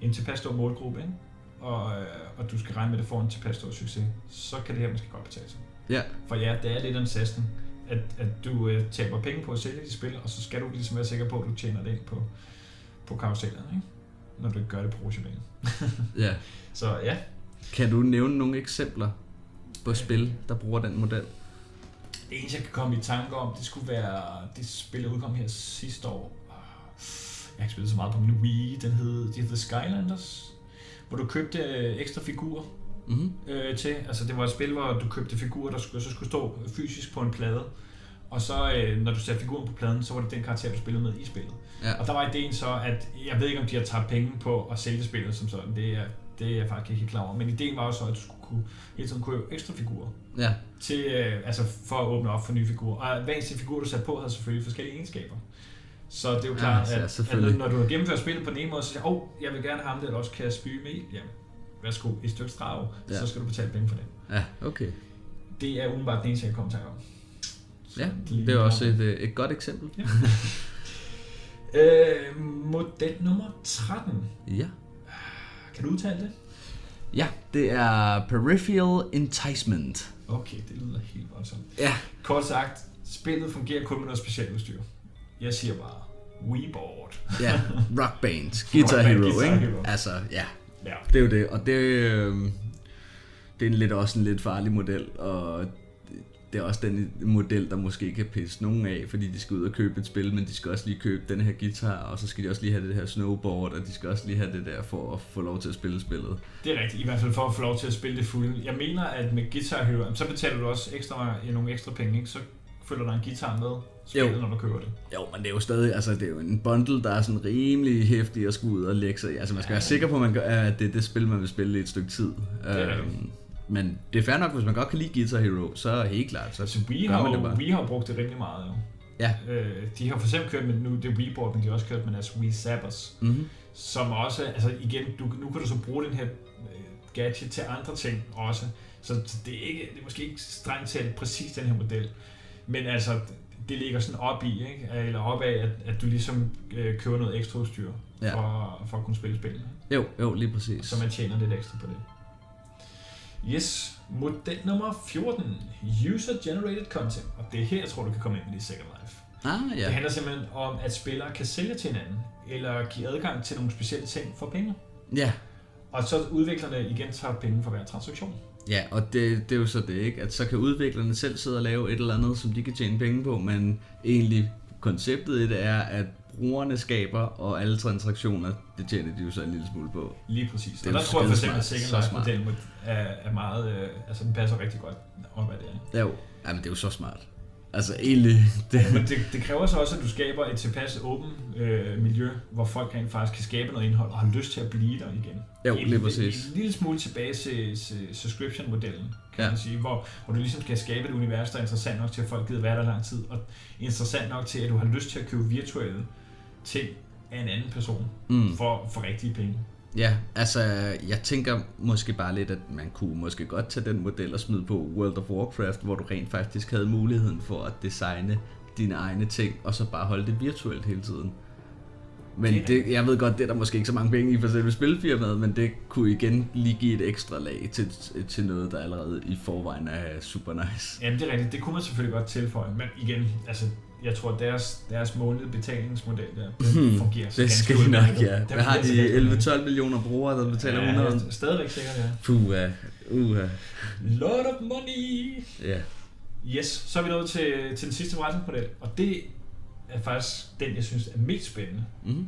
en tilpas stor målgruppe, ikke? Og, øh, og du skal regne med, at det får en tilpas stor succes, så kan det her måske godt betale sig. Ja, For ja, det er lidt en sasten, at, at du øh, taber penge på at sælge de spil, og så skal du ligesom være sikker på, at du tjener det ind på, på karusellerne, ikke? når du ikke gør det professionelt. [laughs] ja. Så ja, Kan du nævne nogle eksempler på spil, der bruger den model? Det eneste, jeg kan komme i tanke om, det skulle være det spil, der udkom her sidste år. Jeg har ikke spillet så meget på min Wii. Den hed, de hed The Skylanders, hvor du købte øh, ekstra figurer Mm-hmm. øh, til. Altså det var et spil, hvor du købte figurer, der skulle, så skulle stå fysisk på en plade. Og så, øh, når du satte figuren på pladen, så var det den karakter, du spillede med i spillet. Ja. Og der var ideen så, at jeg ved ikke, om de har taget penge på at sælge spillet som sådan. Det er, det er jeg faktisk ikke helt klar over. Men ideen var jo så, at du skulle kunne, hele tiden kunne ekstra figurer Ja, til, øh, altså for at åbne op for nye figurer. Og hver eneste figur, du satte på, havde selvfølgelig forskellige egenskaber. Så det er jo Ja, klart, ja, at, at selvfølgelig. når, du har gennemført spillet på den ene måde, så siger åh, oh, jeg vil gerne have ham der, der også kan spyge med. Jamen, værsgo, et stykke strag, Ja. ja. så skal du betale penge for det. ja, okay. Det er umiddelbart den eneste, jeg kommer til om. Så Ja, lige det er også et, øh, et godt eksempel. [laughs] Øh, model nummer 13. Ja. Kan du udtale det? Ja, det er Peripheral Enticement. Okay, det lyder helt voldsomt. Ja. Kort sagt, spillet fungerer kun med noget specielt udstyr. Jeg siger bare, Weeboard. Ja, Rock Band, [laughs] Guitar Rock Band, Hero, Guitar ikke? Hero. Altså, ja, Ja. det er jo det. Og det, øh, det er en lidt, også en lidt farlig model, og det er også den model, der måske kan pisse nogen af, fordi de skal ud og købe et spil, men de skal også lige købe den her guitar, og så skal de også lige have det her snowboard, og de skal også lige have det der for at få lov til at spille spillet. Det er rigtigt, i hvert fald for at få lov til at spille det fulde. Jeg mener, at med Guitar Hero, så betaler du også ekstra, ja, nogle ekstra penge, ikke? Så følger der en guitar med spillet, Jo. når du køber det. Jo, men det er jo stadig, altså det er jo en bundle, der er sådan rimelig hæftig at skulle ud og lægge sig i. Altså man skal Ja. være sikker på, at, man gør, at det er det spil, man vil spille i et stykke tid. er rigtigt. Øhm, men det er fair nok, hvis man godt kan lide Guitar Hero, så helt klart, så Altså, vi gør har, man det jo, bare. vi har jo brugt det rimelig meget, jo. Ja. Øh, de har for eksempel kørt med, nu det er Weeboard, men de har også kørt med deres Wii Zappers, Mm-hmm. som også, altså igen, du, nu kan du så bruge den her øh, gadget til andre ting også. Så så det er, ikke, det er måske ikke strengt talt præcis den her model, men altså, det ligger sådan op i, ikke? eller op af, at, at du ligesom øh, køber noget ekstra udstyr Ja. for, for at kunne spille spil. Jo, jo, lige præcis. Så man tjener lidt ekstra på det. Yes, model nummer 14. User Generated Content. Og det er her, jeg tror, du kan komme ind med det i Second Life. Ah, Det ja. handler simpelthen om, at spillere kan sælge til hinanden, eller give adgang til nogle specielle ting for penge. Ja, Og så udviklerne igen tager penge for hver transaktion. Ja, og det, det er jo så det, ikke? At så kan udviklerne selv sidde og lave et eller andet, som de kan tjene penge på, men egentlig konceptet i det er, at brugerne skaber, og alle transaktioner, det tjener de jo så en lille smule på. Lige præcis. Det er og der jo tror jeg for eksempel, at. Life-modellen er, er meget, øh, altså den passer rigtig godt op af det. ikke? Jo, ja, men det er jo så smart. Altså egentlig, [laughs] det, Men det, det kræver så også, at du skaber et tilpas åbent øh, miljø, hvor folk rent faktisk kan skabe noget indhold og har lyst til at blive der igen. Jo, en, lige præcis. En, en lille smule tilbage til, til subscription-modellen, kan ja. man sige, hvor, hvor du ligesom skal skabe et univers, der er interessant nok til, at folk gider være der lang tid, og interessant nok til, at du har lyst til at købe virtuelle ting af en anden person Mm. for, for rigtige penge. ja, altså jeg tænker måske bare lidt, at man kunne måske godt tage den model og smide på World of Warcraft, hvor du rent faktisk havde muligheden for at designe dine egne ting, og så bare holde det virtuelt hele tiden. Men Det det, jeg ved godt, det er der måske ikke så mange penge i for selve spilfirmaet, men det kunne igen lige give et ekstra lag til, til noget, der allerede i forvejen er super nice. Jamen det er rigtigt, det kunne man selvfølgelig godt tilføje, men igen, altså jeg tror, deres, deres månedlige betalingsmodel der, den fungerer Hmm. Det skal de nok, ja. Hvad har de? ganske udmærket. 11-12 millioner brugere, der betaler 100? Ja, stadigvæk sikkert, ja. Puha, uha. Lot of money! Ja. Yes, så er vi nået til, til den sidste forretningsmodel, og det er faktisk den, jeg synes er mest spændende. Mm-hmm.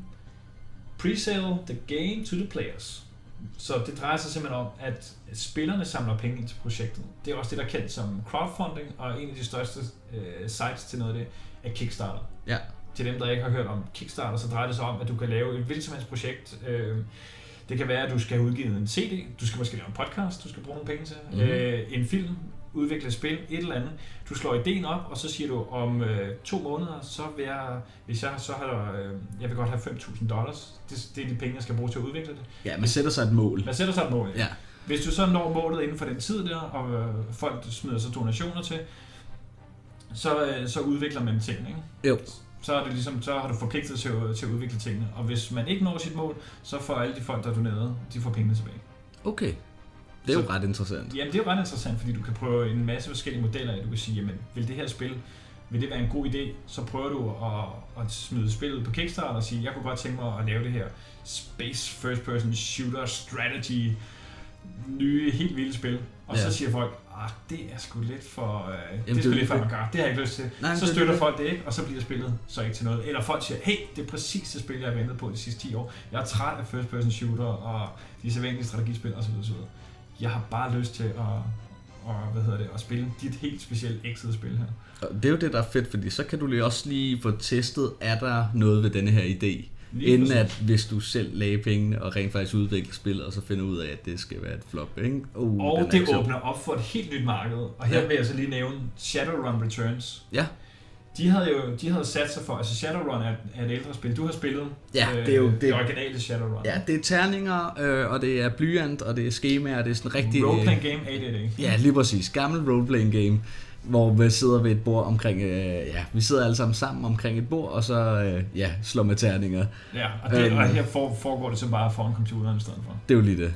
Presale the game to the players. Så det drejer sig simpelthen om, at spillerne samler penge ind til projektet. Det er også det, der er kendt som crowdfunding, og en af de største øh, sites til noget af det er Kickstarter. Ja. Til dem, der ikke har hørt om Kickstarter, så drejer det sig om, at du kan lave et hvilket som helst projekt. Øh, det kan være, at du skal have udgivet en CD, du skal måske lave en podcast, du skal bruge nogle penge til, mm-hmm. øh, en film, udvikle et spil, et eller andet. Du slår ideen op, og så siger du, om øh, to måneder, så vil jeg, hvis jeg så har, øh, jeg vil godt have 5.000 dollars. Det, det er de penge, jeg skal bruge til at udvikle det. Ja, man sætter sig et mål. Man sætter sig et mål. Ja. Hvis du så når målet inden for den tid der, og øh, folk smider så donationer til, så, øh, så udvikler man tingene. Ikke? Jo. Så, er det ligesom, så har du forpligtet til, at- til at udvikle tingene. Og hvis man ikke når sit mål, så får alle de folk, der donerede, de får pengene tilbage. Okay. Det er jo Så- ret interessant. Jamen det er jo ret interessant, fordi du kan prøve en masse forskellige modeller af. Du kan sige, jamen vil det her spil, vil det være en god idé? Så prøver du at, at smide spillet på Kickstarter og sige, jeg kunne godt tænke mig at lave det her Space First Person Shooter Strategy nye, helt vilde spil. Og Ja. så siger folk, ah, det er sgu lidt for, øh, det er det er sgu jo lidt for det- avantgarde. Det har jeg ikke lyst til. Nej, så det er støtter det. folk det ikke, og så bliver spillet så ikke til noget. Eller folk siger, hey, det er præcis det spil, jeg har ventet på de sidste 10 år. Jeg er træt af first person shooter og de sædvanlige strategispil osv. osv. Jeg har bare lyst til at, og, hvad hedder det, at spille dit helt specielle exit spil her. Og det er jo det, der er fedt, fordi så kan du lige også lige få testet, er der noget ved denne her idé? Lige Inden præcis. at hvis du selv lagde pengene og rent faktisk udvikler spillet, og så finder ud af, at det skal være et flop, ikke? Uh, Og det sjov. åbner op for et helt nyt marked. Og her Ja. vil jeg så lige nævne Shadowrun Returns. Ja, De havde jo de havde sat sig for, altså Shadowrun er, er et ældre spil. Du har spillet øh, Ja, det er jo- det, det- originale Shadowrun. ja det er terninger, øh, og det er blyant, og det er skemaer, det er sådan rigtig... Roleplaying game 888. Ja, lige præcis. Gammel roleplaying game, hvor vi sidder ved et bord omkring... Øh, ja, vi sidder alle sammen sammen omkring et bord, og så øh, ja, slår med terninger. Ja, og, det, Øhm. og her for, foregår det så bare foran computeren i stedet for. Det er jo lige det.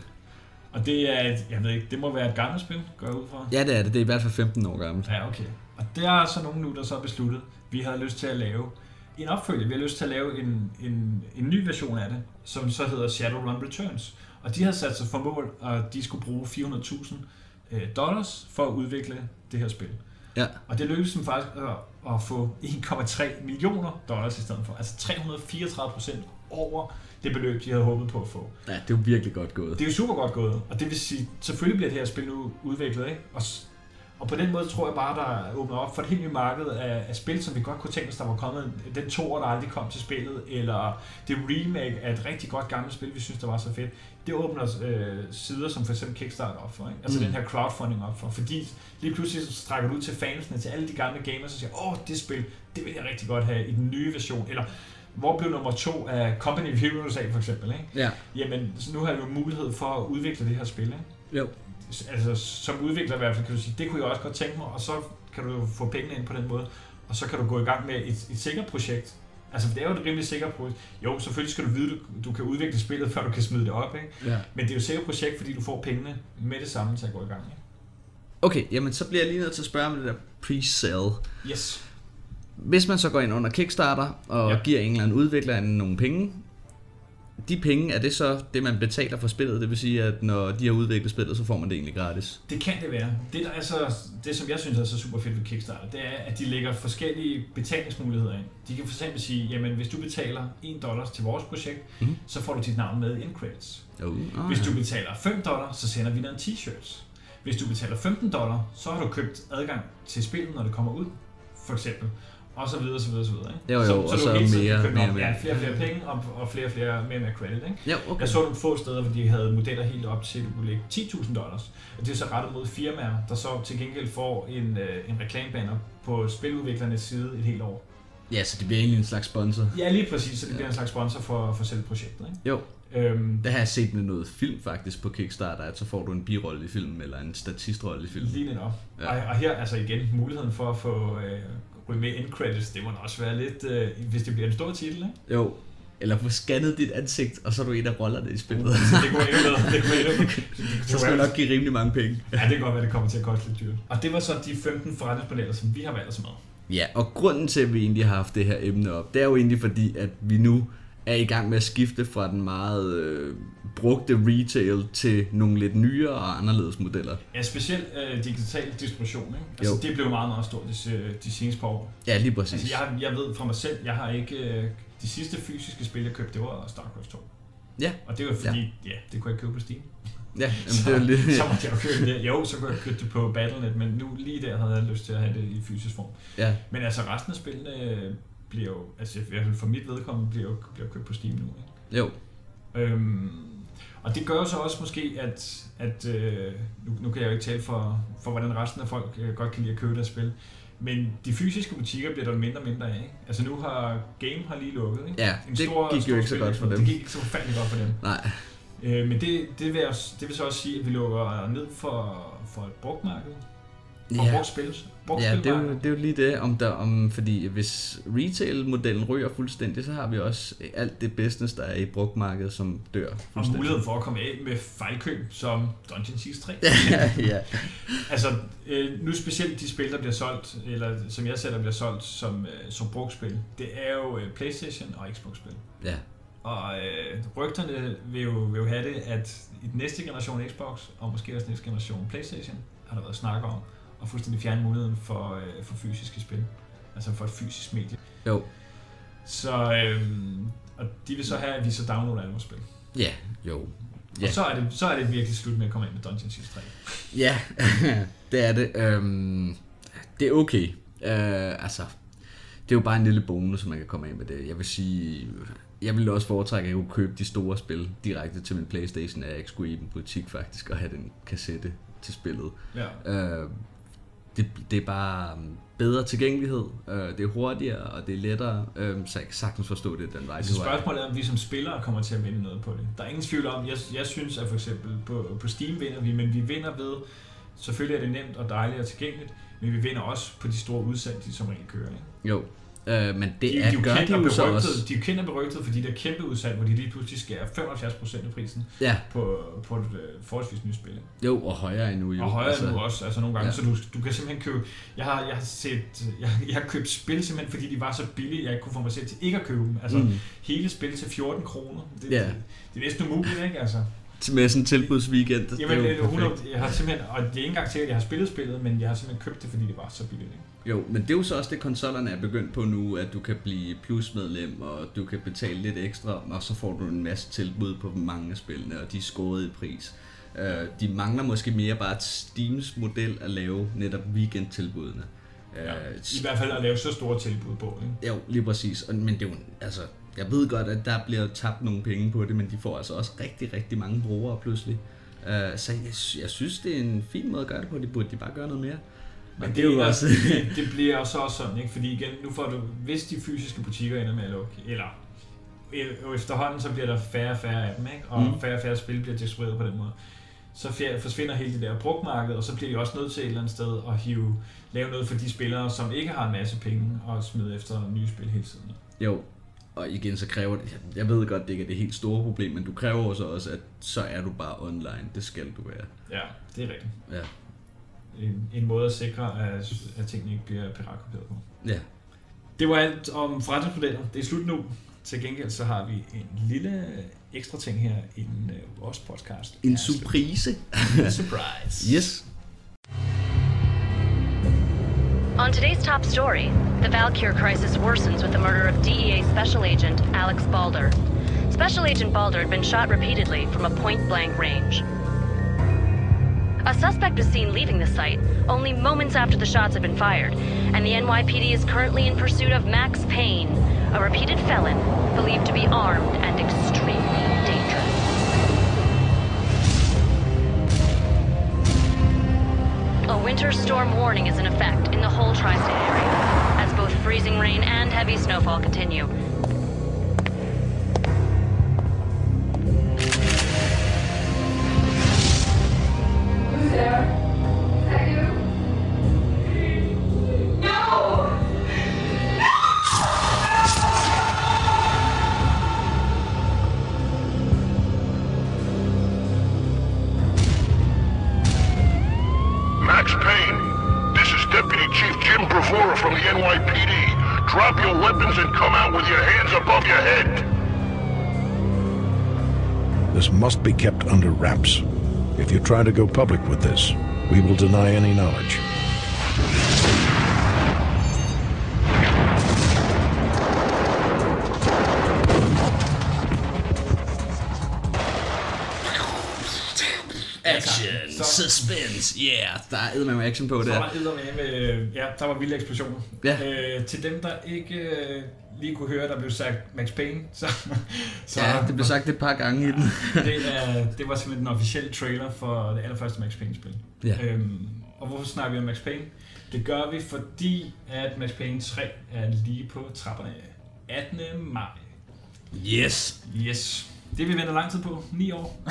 Og det er et, jeg ved ikke, det må være et gammelt spil, går jeg ud fra. Ja, det er det. Det er i hvert fald 15 år gammelt. Ja, okay. Og der er så nogen nu, der så har besluttet, vi havde lyst til at lave en opfølge. Vi har lyst til at lave en, en, en ny version af det, som så hedder Shadowrun Returns. Og de har sat sig for mål, at de skulle bruge 400.000 øh, dollars for at udvikle det her spil. Ja. Og det lykkedes dem faktisk at, at få 1,3 millioner dollars i stedet for. Altså 334 procent over det beløb, de havde håbet på at få. Ja, det er jo virkelig godt gået. Det er jo super godt gået, og det vil sige, selvfølgelig bliver det her spil nu udviklet, ikke? Og, og på den måde tror jeg bare, der åbner op for et helt nyt marked af, af spil, som vi godt kunne tænke os, der var kommet den to der aldrig kom til spillet, eller det remake af et rigtig godt gammelt spil, vi synes, der var så fedt. Det åbner øh, sider som for eksempel Kickstarter op for, ikke? altså Mm. mm. den her crowdfunding op for, fordi lige pludselig så strækker du ud til fansene, til alle de gamle gamers, og siger, åh, det spil, det vil jeg rigtig godt have i den nye version, eller hvor blev nummer to af Company of Heroes af, for eksempel, ikke? Ja. Jamen, så nu har du mulighed for at udvikle det her spil, ikke? Jo. Altså, som udvikler i hvert fald, kan du sige, det kunne jeg også godt tænke mig, og så kan du få pengene ind på den måde, og så kan du gå i gang med et, et sikkert projekt, Altså, det er jo et rimelig sikkert projekt. Jo, selvfølgelig skal du vide, du, du kan udvikle spillet, før du kan smide det op, ikke? Ja. Men det er jo et sikkert projekt, fordi du får pengene med det samme til at gå i gang. Ikke? Okay, jamen så bliver jeg lige nødt til at spørge om det der pre-sale. Yes. Hvis man så går ind under Kickstarter og Ja. ja. giver en eller anden udvikler nogle penge, de penge, er det så det, man betaler for spillet? Det vil sige, at når de har udviklet spillet, så får man det egentlig gratis? Det kan det være. Det, der er så, det som jeg synes er så super fedt ved Kickstarter, det er, at de lægger forskellige betalingsmuligheder ind. De kan for eksempel sige, jamen hvis du betaler 1 dollar til vores projekt, mm. så får du dit navn med i credits. Jo, oh, Hvis du betaler 5 dollar, så sender vi dig en t-shirts. Hvis du betaler 15 dollar, så har du købt adgang til spillet, når det kommer ud, for eksempel. Og så videre, så videre, så videre. Ikke? Jo, jo, så, og du så tiden mere- mere med. Ja, flere og flere penge og, og flere og flere mere med credit. Ikke? Ja, okay. Jeg så nogle få steder, hvor de havde modeller helt op til, at du kunne lægge 10.000 dollars. Og det er så rettet mod firmaer, der så til gengæld får en, øh, en reklamebanner på spiludviklernes side et helt år. Ja, så det bliver egentlig en slags sponsor. Ja, lige præcis, så det bliver en slags sponsor for, for selv projektet. Ikke? Jo, Øhm, det har jeg set med noget film faktisk på Kickstarter, at så får du en birolle i filmen, eller en statistrolle i filmen. lige netop. Ja. Ja. Og, og her altså igen, muligheden for at få øh, ryge med end credits, det må da også være lidt, øh, hvis det bliver en stor titel. Ikke? Jo, eller få scannet dit ansigt, og så er du en af rollerne i spillet. Det kunne endnu bedre. Det kunne endnu [laughs] så skal du nok give rimelig mange penge. Ja, det kan godt være, det kommer til at koste lidt dyrt. Og det var så de 15 forretningsmodeller, som vi har valgt os med. Ja, og grunden til, at vi egentlig har haft det her emne op, det er jo egentlig fordi, at vi nu er i gang med at skifte fra den meget øh, brugte retail til nogle lidt nyere og anderledes modeller. Ja, specielt øh, digital distribution. Ikke? Altså, Jo. det blev meget, meget stort de, de seneste par år. Ja, lige præcis. Altså, jeg, jeg ved fra mig selv, jeg har ikke... Øh, de sidste fysiske spil, jeg købte, det var StarCraft 2. Ja, Og det var fordi, ja, ja det kunne jeg købe på Steam. ja jamen, [laughs] Så, det er jo lidt... så måtte jeg jo købe det. Jo, så kunne jeg købe det på Battle.net, men nu lige der havde jeg lyst til at have det i fysisk form. Ja, Men altså resten af spillene øh, bliver jo, altså i hvert fald for mit vedkommende, bliver jo, bliver købt på Steam nu. Ikke? jo. Øhm, og det gør jo så også måske, at, at øh, nu, nu kan jeg jo ikke tale for, for hvordan resten af folk øh, godt kan lide at købe deres spil, men de fysiske butikker bliver der mindre og mindre af. Ikke? Altså nu har Game har lige lukket. Ikke? Ja, det gik jo ikke så godt for dem. Det gik ikke så forfærdeligt godt for dem. Nej, Øh, men det, det, vil også, det vil så også sige, at vi lukker ned for, for et brugtmarked. For ja. brugt spil. Brugt Ja, det er, jo, det er jo lige det, om der, om, fordi hvis retail-modellen ryger fuldstændig, så har vi også alt det business, der er i brugtmarkedet, som dør Og muligheden for at komme af med fejlkøb som Dungeon Siege 3. [laughs] ja, ja. Altså, øh, nu specielt de spil, der bliver solgt, eller som jeg selv der bliver solgt som, øh, som brugspil, det er jo øh, Playstation og Xbox-spil. ja. Og øh, rygterne vil jo, vil jo have det, at i den næste generation Xbox, og måske også næste generation Playstation, har der været snak om at fuldstændig fjerne muligheden for, øh, for fysiske spil. Altså for et fysisk medie. Jo. Så øh, og de vil så have, at vi så downloader alle vores spil. Ja, jo. Ja. Og så er, det, så er det virkelig slut med at komme ind med Dungeon Siege 3. Ja, [laughs] det er det. Øhm, det er okay. Øh, altså, det er jo bare en lille bonus, man kan komme af med det. Jeg vil sige, jeg ville også foretrække at jeg kunne købe de store spil direkte til min Playstation, at jeg ikke skulle i en butik faktisk og have den kassette til spillet. Ja. Øh, det, det er bare um, bedre tilgængelighed, øh, det er hurtigere, og det er lettere, øh, så jeg kan sagtens forstå det den vej. Altså du er. spørgsmålet er, om vi som spillere kommer til at vinde noget på det. Der er ingen tvivl om, jeg, jeg synes at for eksempel på, på Steam vinder vi, men vi vinder ved, selvfølgelig er det nemt og dejligt og tilgængeligt, men vi vinder også på de store udsalg, de som regel kører. Ikke? Jo, øh, men det De, er, de, er jo gør de jo så også. de er jo kendt og berygtet for de der kæmpe udsalg, hvor de lige pludselig skærer 75% af prisen Ja, på, på et øh, forholdsvis nyt spil. jo, og højere endnu jo. Og højere altså, nu også, altså nogle gange, ja. så du, du kan simpelthen købe, jeg har, jeg har set, jeg, jeg har købt spil simpelthen, fordi de var så billige, jeg ikke kunne få mig selv til ikke at købe dem. Altså, mm. hele spil til 14 kroner. Det, Ja. det, det er næsten umuligt, ikke? Altså, Med sådan en tilbudsweekend. det jamen, er jo det, 100, perfekt. jeg har simpelthen, og det er ikke engang sikkert, at jeg har spillet spillet, men jeg har simpelthen købt det, fordi det var så billigt, ikke? Jo, men det er jo så også det, konsollerne er begyndt på nu, at du kan blive plusmedlem, og du kan betale lidt ekstra, og så får du en masse tilbud på mange af spillene, og de er skåret i pris. Uh, de mangler måske mere bare et Steams model at lave netop weekendtilbudene. Ja. Øh, I hvert fald at lave så store tilbud på, ikke? Jo, lige præcis. Men det er jo, altså, jeg ved godt, at der bliver tabt nogle penge på det, men de får altså også rigtig, rigtig mange brugere pludselig. Uh, så jeg, jeg synes, det er en fin måde at gøre det på. De burde de bare gøre noget mere. Men Og det, er jo også... [laughs] det, det bliver så også sådan, ikke? Fordi igen, nu får du, hvis de fysiske butikker ender med at lukke, eller jo efterhånden, så bliver der færre og færre af dem, ikke? Og Mm. færre og færre spil bliver distribueret på den måde. Så forsvinder hele det der brugtmarked, og så bliver de også nødt til et eller andet sted at hive, lave noget for de spillere, som ikke har en masse penge og smide efter nye spil hele tiden. Jo, Og igen, så kræver det, jeg ved godt, det ikke er det helt store problem, men du kræver også også, at så er du bare online. Det skal du være. Ja, det er rigtigt. Ja. En, en måde at sikre, at, at tingene ikke bliver piratkopieret på. Ja. Det var alt om forretningsmodeller. Det er slut nu. Til gengæld så har vi en lille ekstra ting her i øh, vores podcast. En surprise. surprise. [laughs] Yes. On today's top story, the Valkyr crisis worsens with the murder of DEA Special Agent Alex Balder. Special Agent Balder had been shot repeatedly from a point blank range. A suspect was seen leaving the site only moments after the shots had been fired, and the NYPD is currently in pursuit of Max Payne, a repeated felon believed to be armed and extremely winter storm warning is in effect in the whole tri state area, as both freezing rain and heavy snowfall continue. Who's there? Under wraps. If you try to go public with this, we will deny any knowledge. Action, Så- suspense, yeah. Der er eddermame action på Så der. var med, ja, der var vilde eksplosioner. Ja. Øh, til dem, der ikke øh, lige kunne høre, der blev sagt Max Payne, så, [laughs] så Ja, det blev sagt et par gange i den. det, er, det var simpelthen den officielle trailer for det allerførste Max Payne-spil. Ja. Øhm, og hvorfor snakker vi om Max Payne? Det gør vi, fordi at Max Payne 3 er lige på trapperne 18. maj. Yes. Yes. Det vi venter lang tid på. 9 år. [laughs]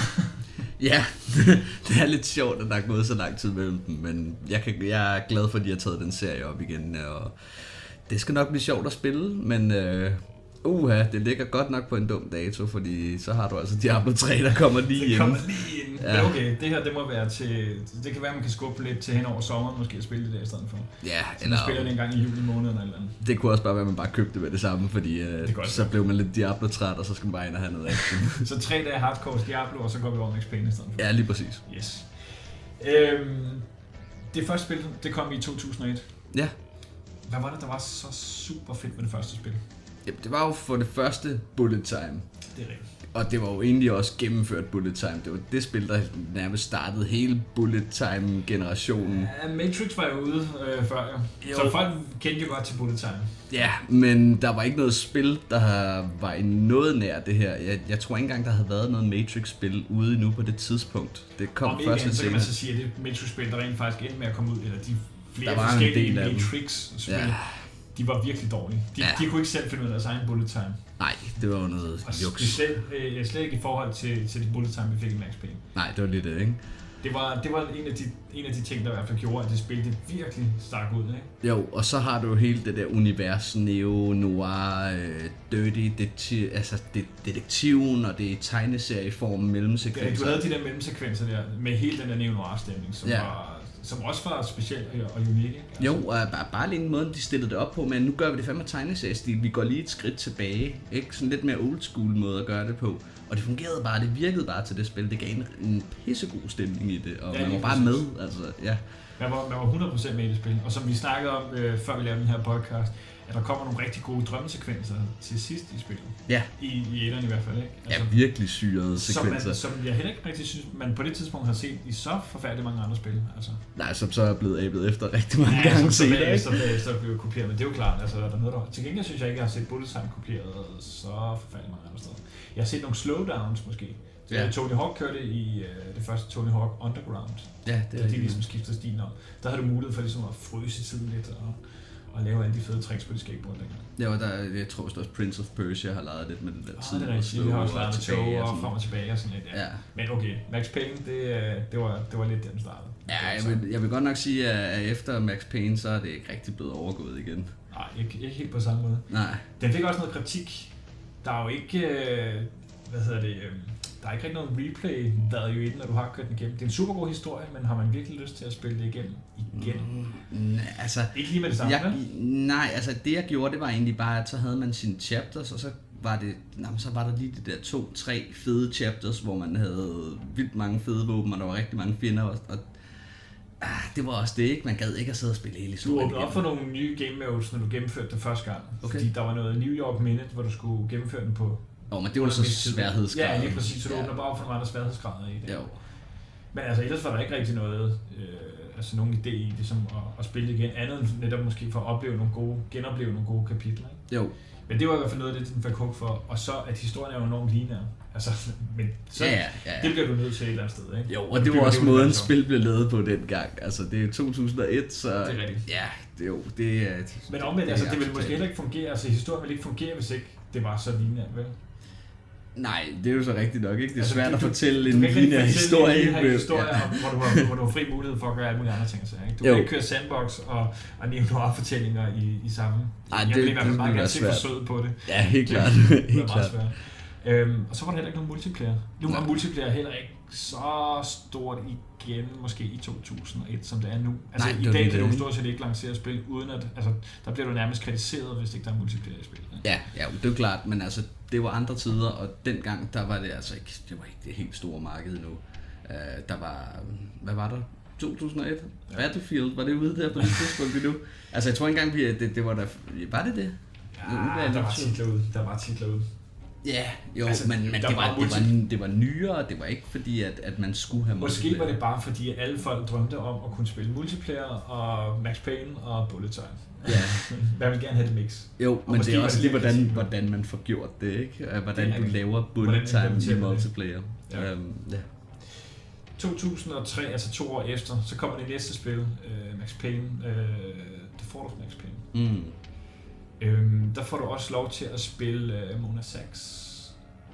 Ja, [laughs] det er lidt sjovt, at der er gået så lang tid mellem dem, men jeg, kan, jeg er glad for, at de har taget den serie op igen, og det skal nok blive sjovt at spille, men uh, uha, det ligger godt nok på en dum dato, fordi så har du altså Diablo 3, der kommer lige Det ind. kommer lige ind. Ja. Okay, det her det må være til... Det kan være, man kan skubbe lidt til hen over sommeren, måske at spille det der i stedet for. Ja, Eller eller spiller det en gang i juli måned eller et eller andet. det kunne også bare være, at man bare købte det med det samme, fordi kan også så blev man lidt Diablo-træt, og så skal man bare ind og have noget action. Så tre dage hardcore Diablo, og så går vi over Max Payne i stedet for. ja, lige præcis. Yes. Øhm, det første spil, det kom i 2001. Ja, Hvad var det, der var så super fedt med det første spil? Jamen, det var jo for det første bullet time. Det er rigtigt. Og det var jo egentlig også gennemført bullet time. Det var det spil, der nærmest startede hele bullet time generationen. Ja, Matrix var jo ude øh, før, jo. Jo. Så folk kendte jo godt til Bullet Time. Ja, men der var ikke noget spil, der var i noget nær det her. Jeg, jeg tror ikke engang, der havde været noget Matrix-spil ude nu på det tidspunkt. Det kom Om først lidt så kan man så sige, at det Matrix-spil, der rent faktisk endte med at komme ud, eller de flere Der var en forskellige del af dem. Matrix-spil, Ja. ja. de var virkelig dårlige. De, Ja. ja. de kunne ikke selv finde ud af deres egen Bullet Time. Nej, det var jo noget Og juks. specielt, øh, slet ikke i forhold til, til de Bullet Time, vi fik i Max Payne. Nej, det var lidt det, ikke? Det var, det var en, af de, en af de ting, der i hvert fald gjorde, at det spil det virkelig stak ud. Ikke? Jo, og så har du jo hele det der univers, neo, noir, øh, dirty, detektiv, altså det, detektiven, og det er tegneserieform, Ja, mellemsekvenser. du havde de der mellemsekvenser der, med hele den der neo noir stemning, som, Ja. ja. var, som også var speciel og, og unik. Ikke? Altså, Jo, og bare, bare lige en måde, de stillede det op på, men nu gør vi det fandme tegneseriestil. Vi går lige et skridt tilbage. Ikke? Sådan lidt mere old school måde at gøre det på. Og det fungerede bare, det virkede bare til det spil. Det gav en, en pissegod stemning i det, og Ja, man var bare med. Altså, ja. Man var, man var 100% med i det spil. Og som vi snakkede om, øh, før vi lavede den her podcast, at der kommer nogle rigtig gode drømmesekvenser til sidst i spillet. Ja, I, i etterne i hvert fald, ikke? Altså, ja virkelig syrede som, sekvenser. man, som jeg heller ikke rigtig synes, man på det tidspunkt har set i så forfærdeligt mange andre spil. Altså. Nej, som så er blevet abet efter rigtig mange Ja, gange som, som, senere. bagefter, ikke? bagefter blev kopieret, men det er jo klart, altså, der er noget, der... Til gengæld synes jeg ikke, jeg har set Bullet Time kopieret så forfærdeligt mange andre steder. Jeg har set nogle slowdowns måske. Ja. Ja. Tony Hawk kørte i øh, det første Tony Hawk Underground, Ja, det er de rigtigt. ligesom skifter stilen om. Der havde du mulighed for ligesom at fryse tiden lidt og, og lave alle de fede tricks på de skateboard dengang. Ja, og der, jeg tror også, Prince of Persia har lavet lidt med det der Ah, tid. det er rigtigt. Vi har også lavet med tog og sådan. frem og tilbage og sådan lidt. Ja. Ja. Men okay, Max Payne, det, øh, det, var, det var lidt den startede. Ja, jeg vil, jeg vil godt nok sige, at efter Max Payne, så er det ikke rigtig blevet overgået igen. Nej, ikke, ikke helt på samme måde. Nej. Den fik også noget kritik der er jo ikke, øh, hvad hedder det, øh, der er ikke rigtig noget replay value i den, når du har kørt den igennem. Det er en super god historie, men har man virkelig lyst til at spille det igennem igen? Mm, altså, Ikke lige med det samme, jeg, vel? nej, altså det jeg gjorde, det var egentlig bare, at så havde man sine chapters, og så var det, nej, men så var der lige de der to, tre fede chapters, hvor man havde vildt mange fede våben, og der var rigtig mange fjender, og, og ah, det var også det, ikke? Man gad ikke at sidde og spille hele Du historien. åbnede op for nogle nye game modes, når du gennemførte det første gang. Okay. Fordi der var noget New York Minute, hvor du skulle gennemføre den på... Åh, men det var så sværhedsgrad. Ja, lige præcis. Så du Ja. åbner bare op for nogle andre sværhedsgrader i det. Jo. Men altså, ellers var der ikke rigtig noget, øh, altså nogen idé i ligesom at, at spille det igen, andet end netop måske for at opleve nogle gode, genopleve nogle gode kapitler. Ikke? Jo, Men det var i hvert fald noget af det, den fik hug for, og så at historien er jo enormt lineær. Altså, [laughs] men så, Ja, ja, ja, ja. det bliver du nødt til et eller andet sted, ikke? Jo, og det var også det måden, spil blev lavet på dengang. Altså, det er 2001, så... Det er rigtigt. Ja, det jo, det er... Men omvendt, altså, det ville måske heller ikke fungere, altså historien ville ikke fungere, hvis ikke det var så lineært, vel? Nej, det er jo så rigtigt nok, ikke? Det er Altså, svært du- at du- fortælle du en kan fortælle historie. lineær med- historie, ja. hvor, du har, hvor du har fri mulighed for at gøre alle mulige andre ting. sager, Ikke? Du Jo. kan ikke køre sandbox og, og neo fortællinger i, i samme. Ej, jeg det- vil i hvert fald det meget gerne se forsøget på det. Ja, helt klart. Det Helt er meget klart. svært. Øhm, og så var der heller ikke nogen multiplayer. Nu var multiplayer heller ikke så stort igen, måske i 2001, som det er nu. Altså Nej, i dag kan du stort set ikke lancere spil, uden at, altså, der bliver du nærmest kritiseret, hvis ikke der er multiplayer i spillet. Ja, ja, det er jo klart, men altså, det var andre tider, og dengang, der var det altså ikke, det var ikke det helt store marked nu. Uh, der var, hvad var der? 2001? Ja. Battlefield, var det ude der på det tidspunkt endnu? Altså, jeg tror ikke engang, vi, det, det var der, var det det? Ja, der var titler ude. Der var titler ude. Ja, jo, Altså, men, men det, var var, det, var, det var nyere, det var ikke fordi, at, at man skulle have Måske var det bare fordi, at alle folk drømte om at kunne spille multiplayer og Max Payne og Bullet Time. Ja. [laughs] Hvad vil gerne have det mix? Jo, Og men det er også lige, hvordan, hvordan man får gjort det, ikke? Øh, Hvordan Det du laver Hvordan bullet time i man det? multiplayer. Ja. Øhm, ja. 2003, altså to år efter, så kommer det næste spil, uh, Max Payne, uh, The Fall of Max Payne. Mm. Øhm, der får du også lov til at spille uh, Mona Sachs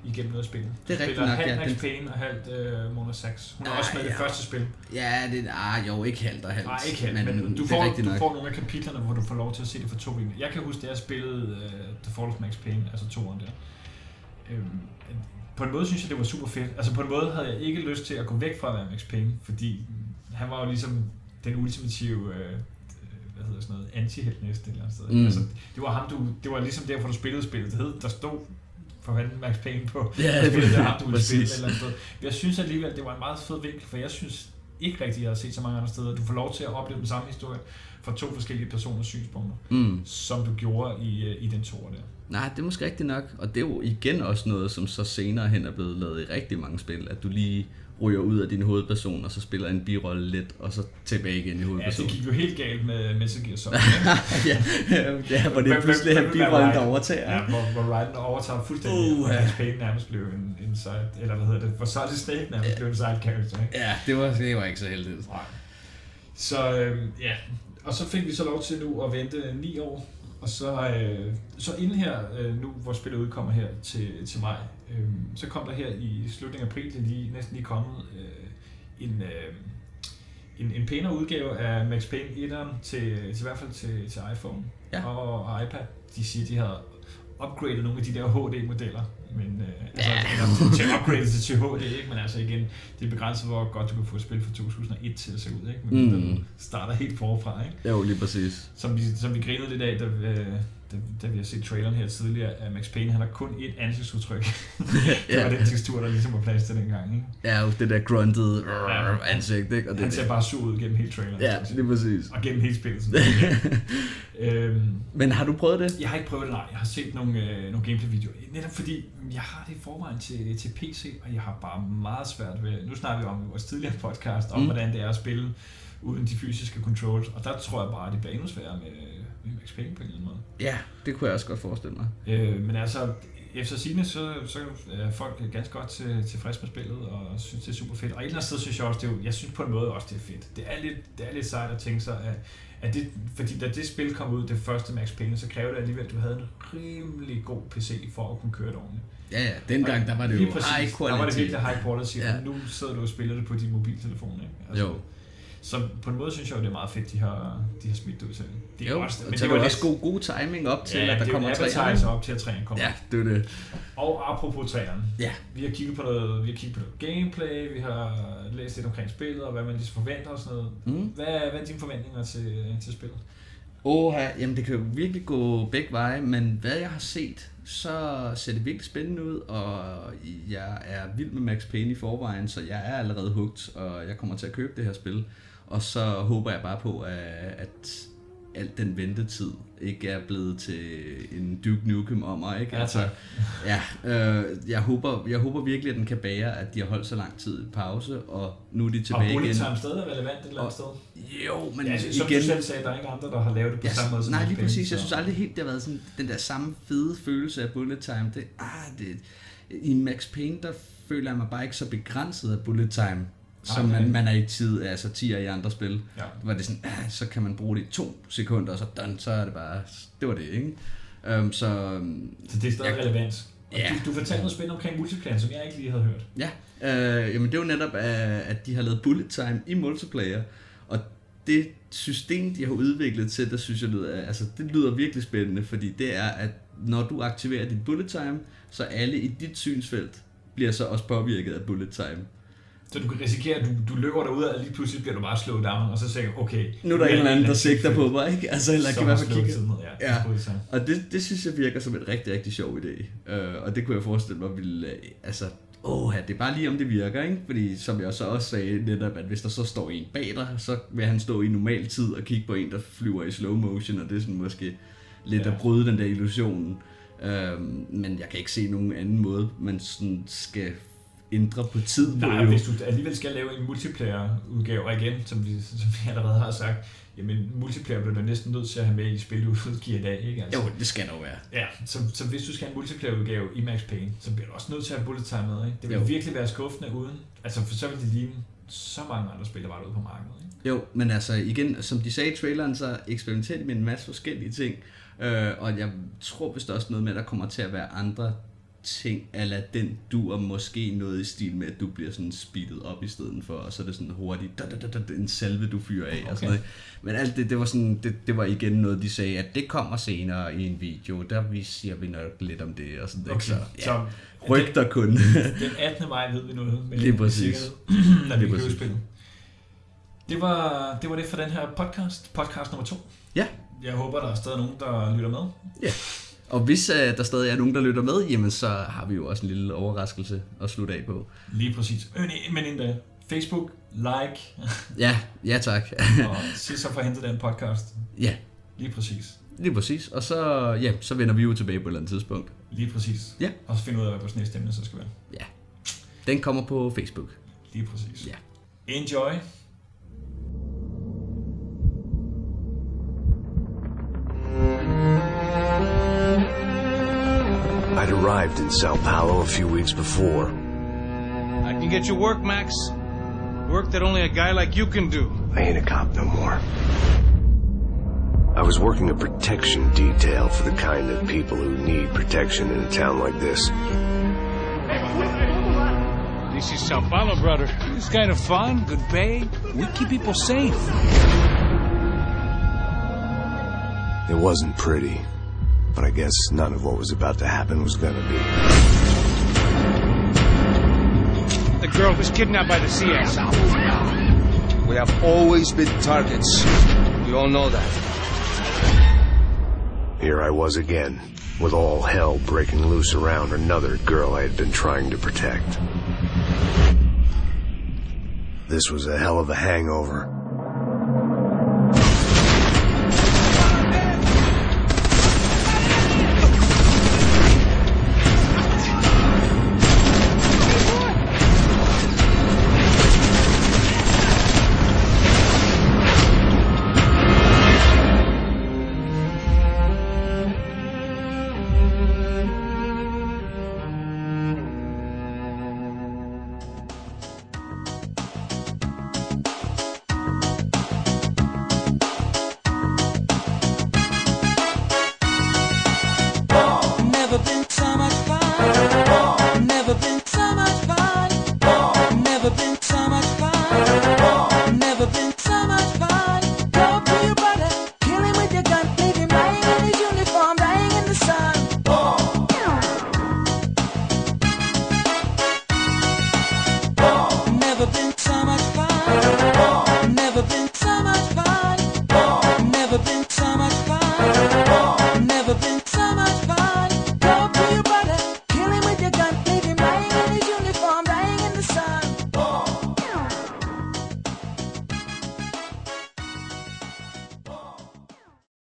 igennem noget spillet. Det er rigtigt nok, halvt ja, den- Payne og halvt uh, Mona Sachs. Hun er Ah, også med i det ja. første spil. Ja, det ah, jo, ikke halvt og halvt. Nej, ikke helt, men, men du, får, er du nok. får nogle af kapitlerne, hvor du får lov til at se det fra to vinkler. Jeg kan huske, da jeg spillede uh, The Fall of Max Payne, altså toeren der. Øhm, på en måde synes jeg, det var super fedt. Altså på en måde havde jeg ikke lyst til at gå væk fra at være Max Payne, fordi han var jo ligesom den ultimative, øh, hvad hedder sådan noget, anti-helt næste et eller andet sted. Mm. Altså, det var ham, du, det var ligesom derfor, du spillede spillet. Det hed, der stod for fanden Max Payne på Ja, på spillet, det ham, du ville spille eller andet sted. Men jeg synes alligevel, det var en meget fed vinkel, for jeg synes ikke rigtigt, jeg har set så mange andre steder. Du får lov til at opleve den samme historie fra to forskellige personers synspunkter, Mm. som du gjorde i, øh, i den toer der. Nej, det er måske rigtigt nok. Og det er jo igen også noget, som så senere hen er blevet lavet i rigtig mange spil. At du lige ryger ud af din hovedperson, og så spiller en birolle lidt, og så tilbage igen i Ja, det hovedpersonen. gik jo helt galt med Metal Gear Solid. ja, ja, hvor det er pludselig er birollen, der overtager. Ja, hvor, hvor Raiden overtager fuldstændig, Uh, og ja. Max Payne nærmest blev en, en side, eller hvad hedder det, hvor Solid Snake nærmest blev en side character, ikke? Ja, det var, det var ikke så heldigt. Nej. Så øhm, ja, og så fik vi så lov til nu at vente ni år, og så, øh, så inden her, øh, nu hvor spillet udkommer her til, til maj, øh, så kom der her i slutningen af april, det er lige, næsten lige kommet, øh, en, øh, en, en pænere udgave af Max Payne 1'eren til, til i hvert fald til, til iPhone Ja. og, og iPad. De siger, de har upgradet nogle af de der HD-modeller, men øh, altså, Ja. eller til, upgrade til, til HD, ikke? men altså igen, det er begrænset, hvor godt du kan få et spil fra 2001 til at se ud, ikke? Men Mm. mm. starter helt forfra, ikke? Jo, lige præcis. Som vi, som vi grinede lidt af, da, øh, da, da vi har set traileren her tidligere, at Max Payne, han har kun et ansigtsudtryk. [laughs] det var Ja. den tekstur, der ligesom var plads til dengang, ikke? Ja, det der grunted Ja. ansigt, ikke? Og det, Han ser bare sur ud gennem hele traileren. Ja, sige. lige præcis. Og gennem hele spillet. Sådan. [laughs] øhm, Men har du prøvet det? Jeg har ikke prøvet det, nej. Jeg har set nogle, øh, nogle gameplay-videoer. Netop fordi, jeg har det i forvejen til, til PC, og jeg har bare meget svært ved... Nu snakker vi om vores tidligere podcast, om mm. hvordan det er at spille uden de fysiske controls, og der tror jeg bare, at det bliver endnu sværere med, med Max Payne på en eller anden måde. Ja, det kunne jeg også godt forestille mig. Øh, men altså, efter sine så, så er folk ganske godt til, tilfreds med spillet, og synes, det er super fedt. Og et eller andet sted synes jeg også, det er, jeg synes på en måde også, det er fedt. Det er lidt, det er lidt sejt at tænke sig, at, at det, fordi da det spil kom ud, det første Max Payne, så krævede det alligevel, at du havde en rimelig god PC for at kunne køre det ordentligt. Ja, ja, dengang der var det jo præcis, high Der var det quality. virkelig high quality, Ja. ja. nu sidder du og spiller det på din mobiltelefon. Ikke? Altså, Jo. Så på en måde synes jeg jo, det er meget fedt, de har, de har smidt det ud til. Det er Jo, også, og men det var også god, god timing op til, Ja, at der er kommer advertiser op til, at træerne kommer. Ja, det er det. Og apropos træerne. Ja. Vi har kigget på noget, vi har kigget på noget gameplay, vi har læst lidt omkring spillet, og hvad man ligesom forventer og sådan noget. Mm. Hvad, er- hvad er dine forventninger til, til spillet? Åh, jamen det kan jo virkelig gå begge veje, men hvad jeg har set, så ser det virkelig spændende ud, og jeg er vild med Max Payne i forvejen, så jeg er allerede hugt, og jeg kommer til at købe det her spil. Og så håber jeg bare på, at, at alt den ventetid ikke er blevet til en Duke Nukem om mig, ikke? Altså, Ja, øh, jeg, håber, jeg håber virkelig, at den kan bære, at de har holdt så lang tid i pause, og nu er de Og tilbage Bullet igen. Time stadig er relevant et eller andet sted. Jo, men Ja, som igen... du selv sagde, der er ikke andre, der har lavet det på Ja, samme måde som nej, lige præcis. Jeg så- synes aldrig helt, det har været sådan den der samme fede følelse af bullet time. Det, ah, det, I Max Payne, der føler jeg mig bare ikke så begrænset af bullet time, som Nej, man, man er i tid af satirer i andre spil. Ja. Hvor det sådan, ah, så kan man bruge det i to sekunder, og så, done, så er det bare, det var det, ikke? Um, så um, Så det er stadig Ja. relevant. Ja. du, du fortalte noget spændende omkring multiplayer, som jeg ikke lige havde hørt. Ja, øh, jamen det er jo netop, at, at de har lavet bullet time i multiplayer, og det system, de har udviklet til, der synes jeg lyder, altså det lyder virkelig spændende, fordi det er, at når du aktiverer dit bullet time, så alle i dit synsfelt bliver så også påvirket af bullet time. Så du kan risikere, at du, du løber derud, og lige pludselig bliver du bare slået down, og så siger du, okay... Nu er der en eller anden, der sigter på mig, ikke? Altså, eller kan i hvert fald kigge. tiden ja. Ja. Og det, det synes jeg virker som en rigtig, rigtig sjov idé. Uh, og det kunne jeg forestille mig ville, uh, altså, åh, det er bare lige om det virker, ikke? Fordi som jeg så også sagde netop, at hvis der så står en bag dig, så vil han stå i normal tid og kigge på en, der flyver i slow motion, og det er sådan måske lidt Ja. at bryde den der illusion. Uh, men jeg kan ikke se nogen anden måde, man sådan skal ændre på tid på. Nej, jo. hvis du alligevel skal lave en multiplayer-udgave, og igen, som vi, som vi allerede har sagt, jamen multiplayer bliver du næsten nødt til at have med i spillet, [laughs] du udgiver i dag, ikke? Altså, Jo, det skal der jo være. Ja, så, så hvis du skal have en multiplayer-udgave i Max Payne, så bliver du også nødt til at have bullet time med, ikke? Det vil Jo. virkelig være skuffende uden, altså for så vil det ligne så mange andre spil, der var derude på markedet, ikke? Jo, men altså igen, som de sagde i traileren, så eksperimenterer de med en masse forskellige ting. Øh, og jeg tror vist også noget med, at der kommer til at være andre ting, eller den du og måske noget i stil med, at du bliver sådan speedet op i stedet for, og så er det sådan hurtigt, da, da, da, da, en salve, du fyrer af, okay. og sådan noget. Men alt det, det var, sådan, det, det var igen noget, de sagde, at det kommer senere i en video, der vi siger vi nok lidt om det, og sådan okay. Okay, så, ja, så rygter kun. den 18. maj ved vi noget med Lige præcis. sikkerhed, når vi præcis. spillet. Det var, det var det for den her podcast, podcast nummer to. ja, Jeg håber, der er stadig nogen, der lytter med. Ja. Og hvis uh, der stadig er nogen, der lytter med, jamen så har vi jo også en lille overraskelse at slutte af på. Lige præcis. Men, men inden da, Facebook, like, Ja, ja tak. og se så for at hente den podcast. ja, Lige præcis. lige præcis. Og så, ja, så vender vi jo tilbage på et eller andet tidspunkt. Lige præcis. Ja. Og så finde ud af, hvad vores næste emne så skal være. Ja. Den kommer på Facebook. Lige præcis. Ja. Enjoy. Arrived in Sao Paulo a few weeks before. I can get you work, Max. Work that only a guy like you can do. I ain't a cop no more. I was working a protection detail for the kind of people who need protection in a town like this. This is Sao Paulo, brother. It's kind of fun, good pay. We keep people safe. It wasn't pretty, but I guess none of what was about to happen was gonna be. The girl was kidnapped by the CS. We have always been targets. We all know that. Here I was again, with all hell breaking loose around another girl I had been trying to protect. This was a hell of a hangover.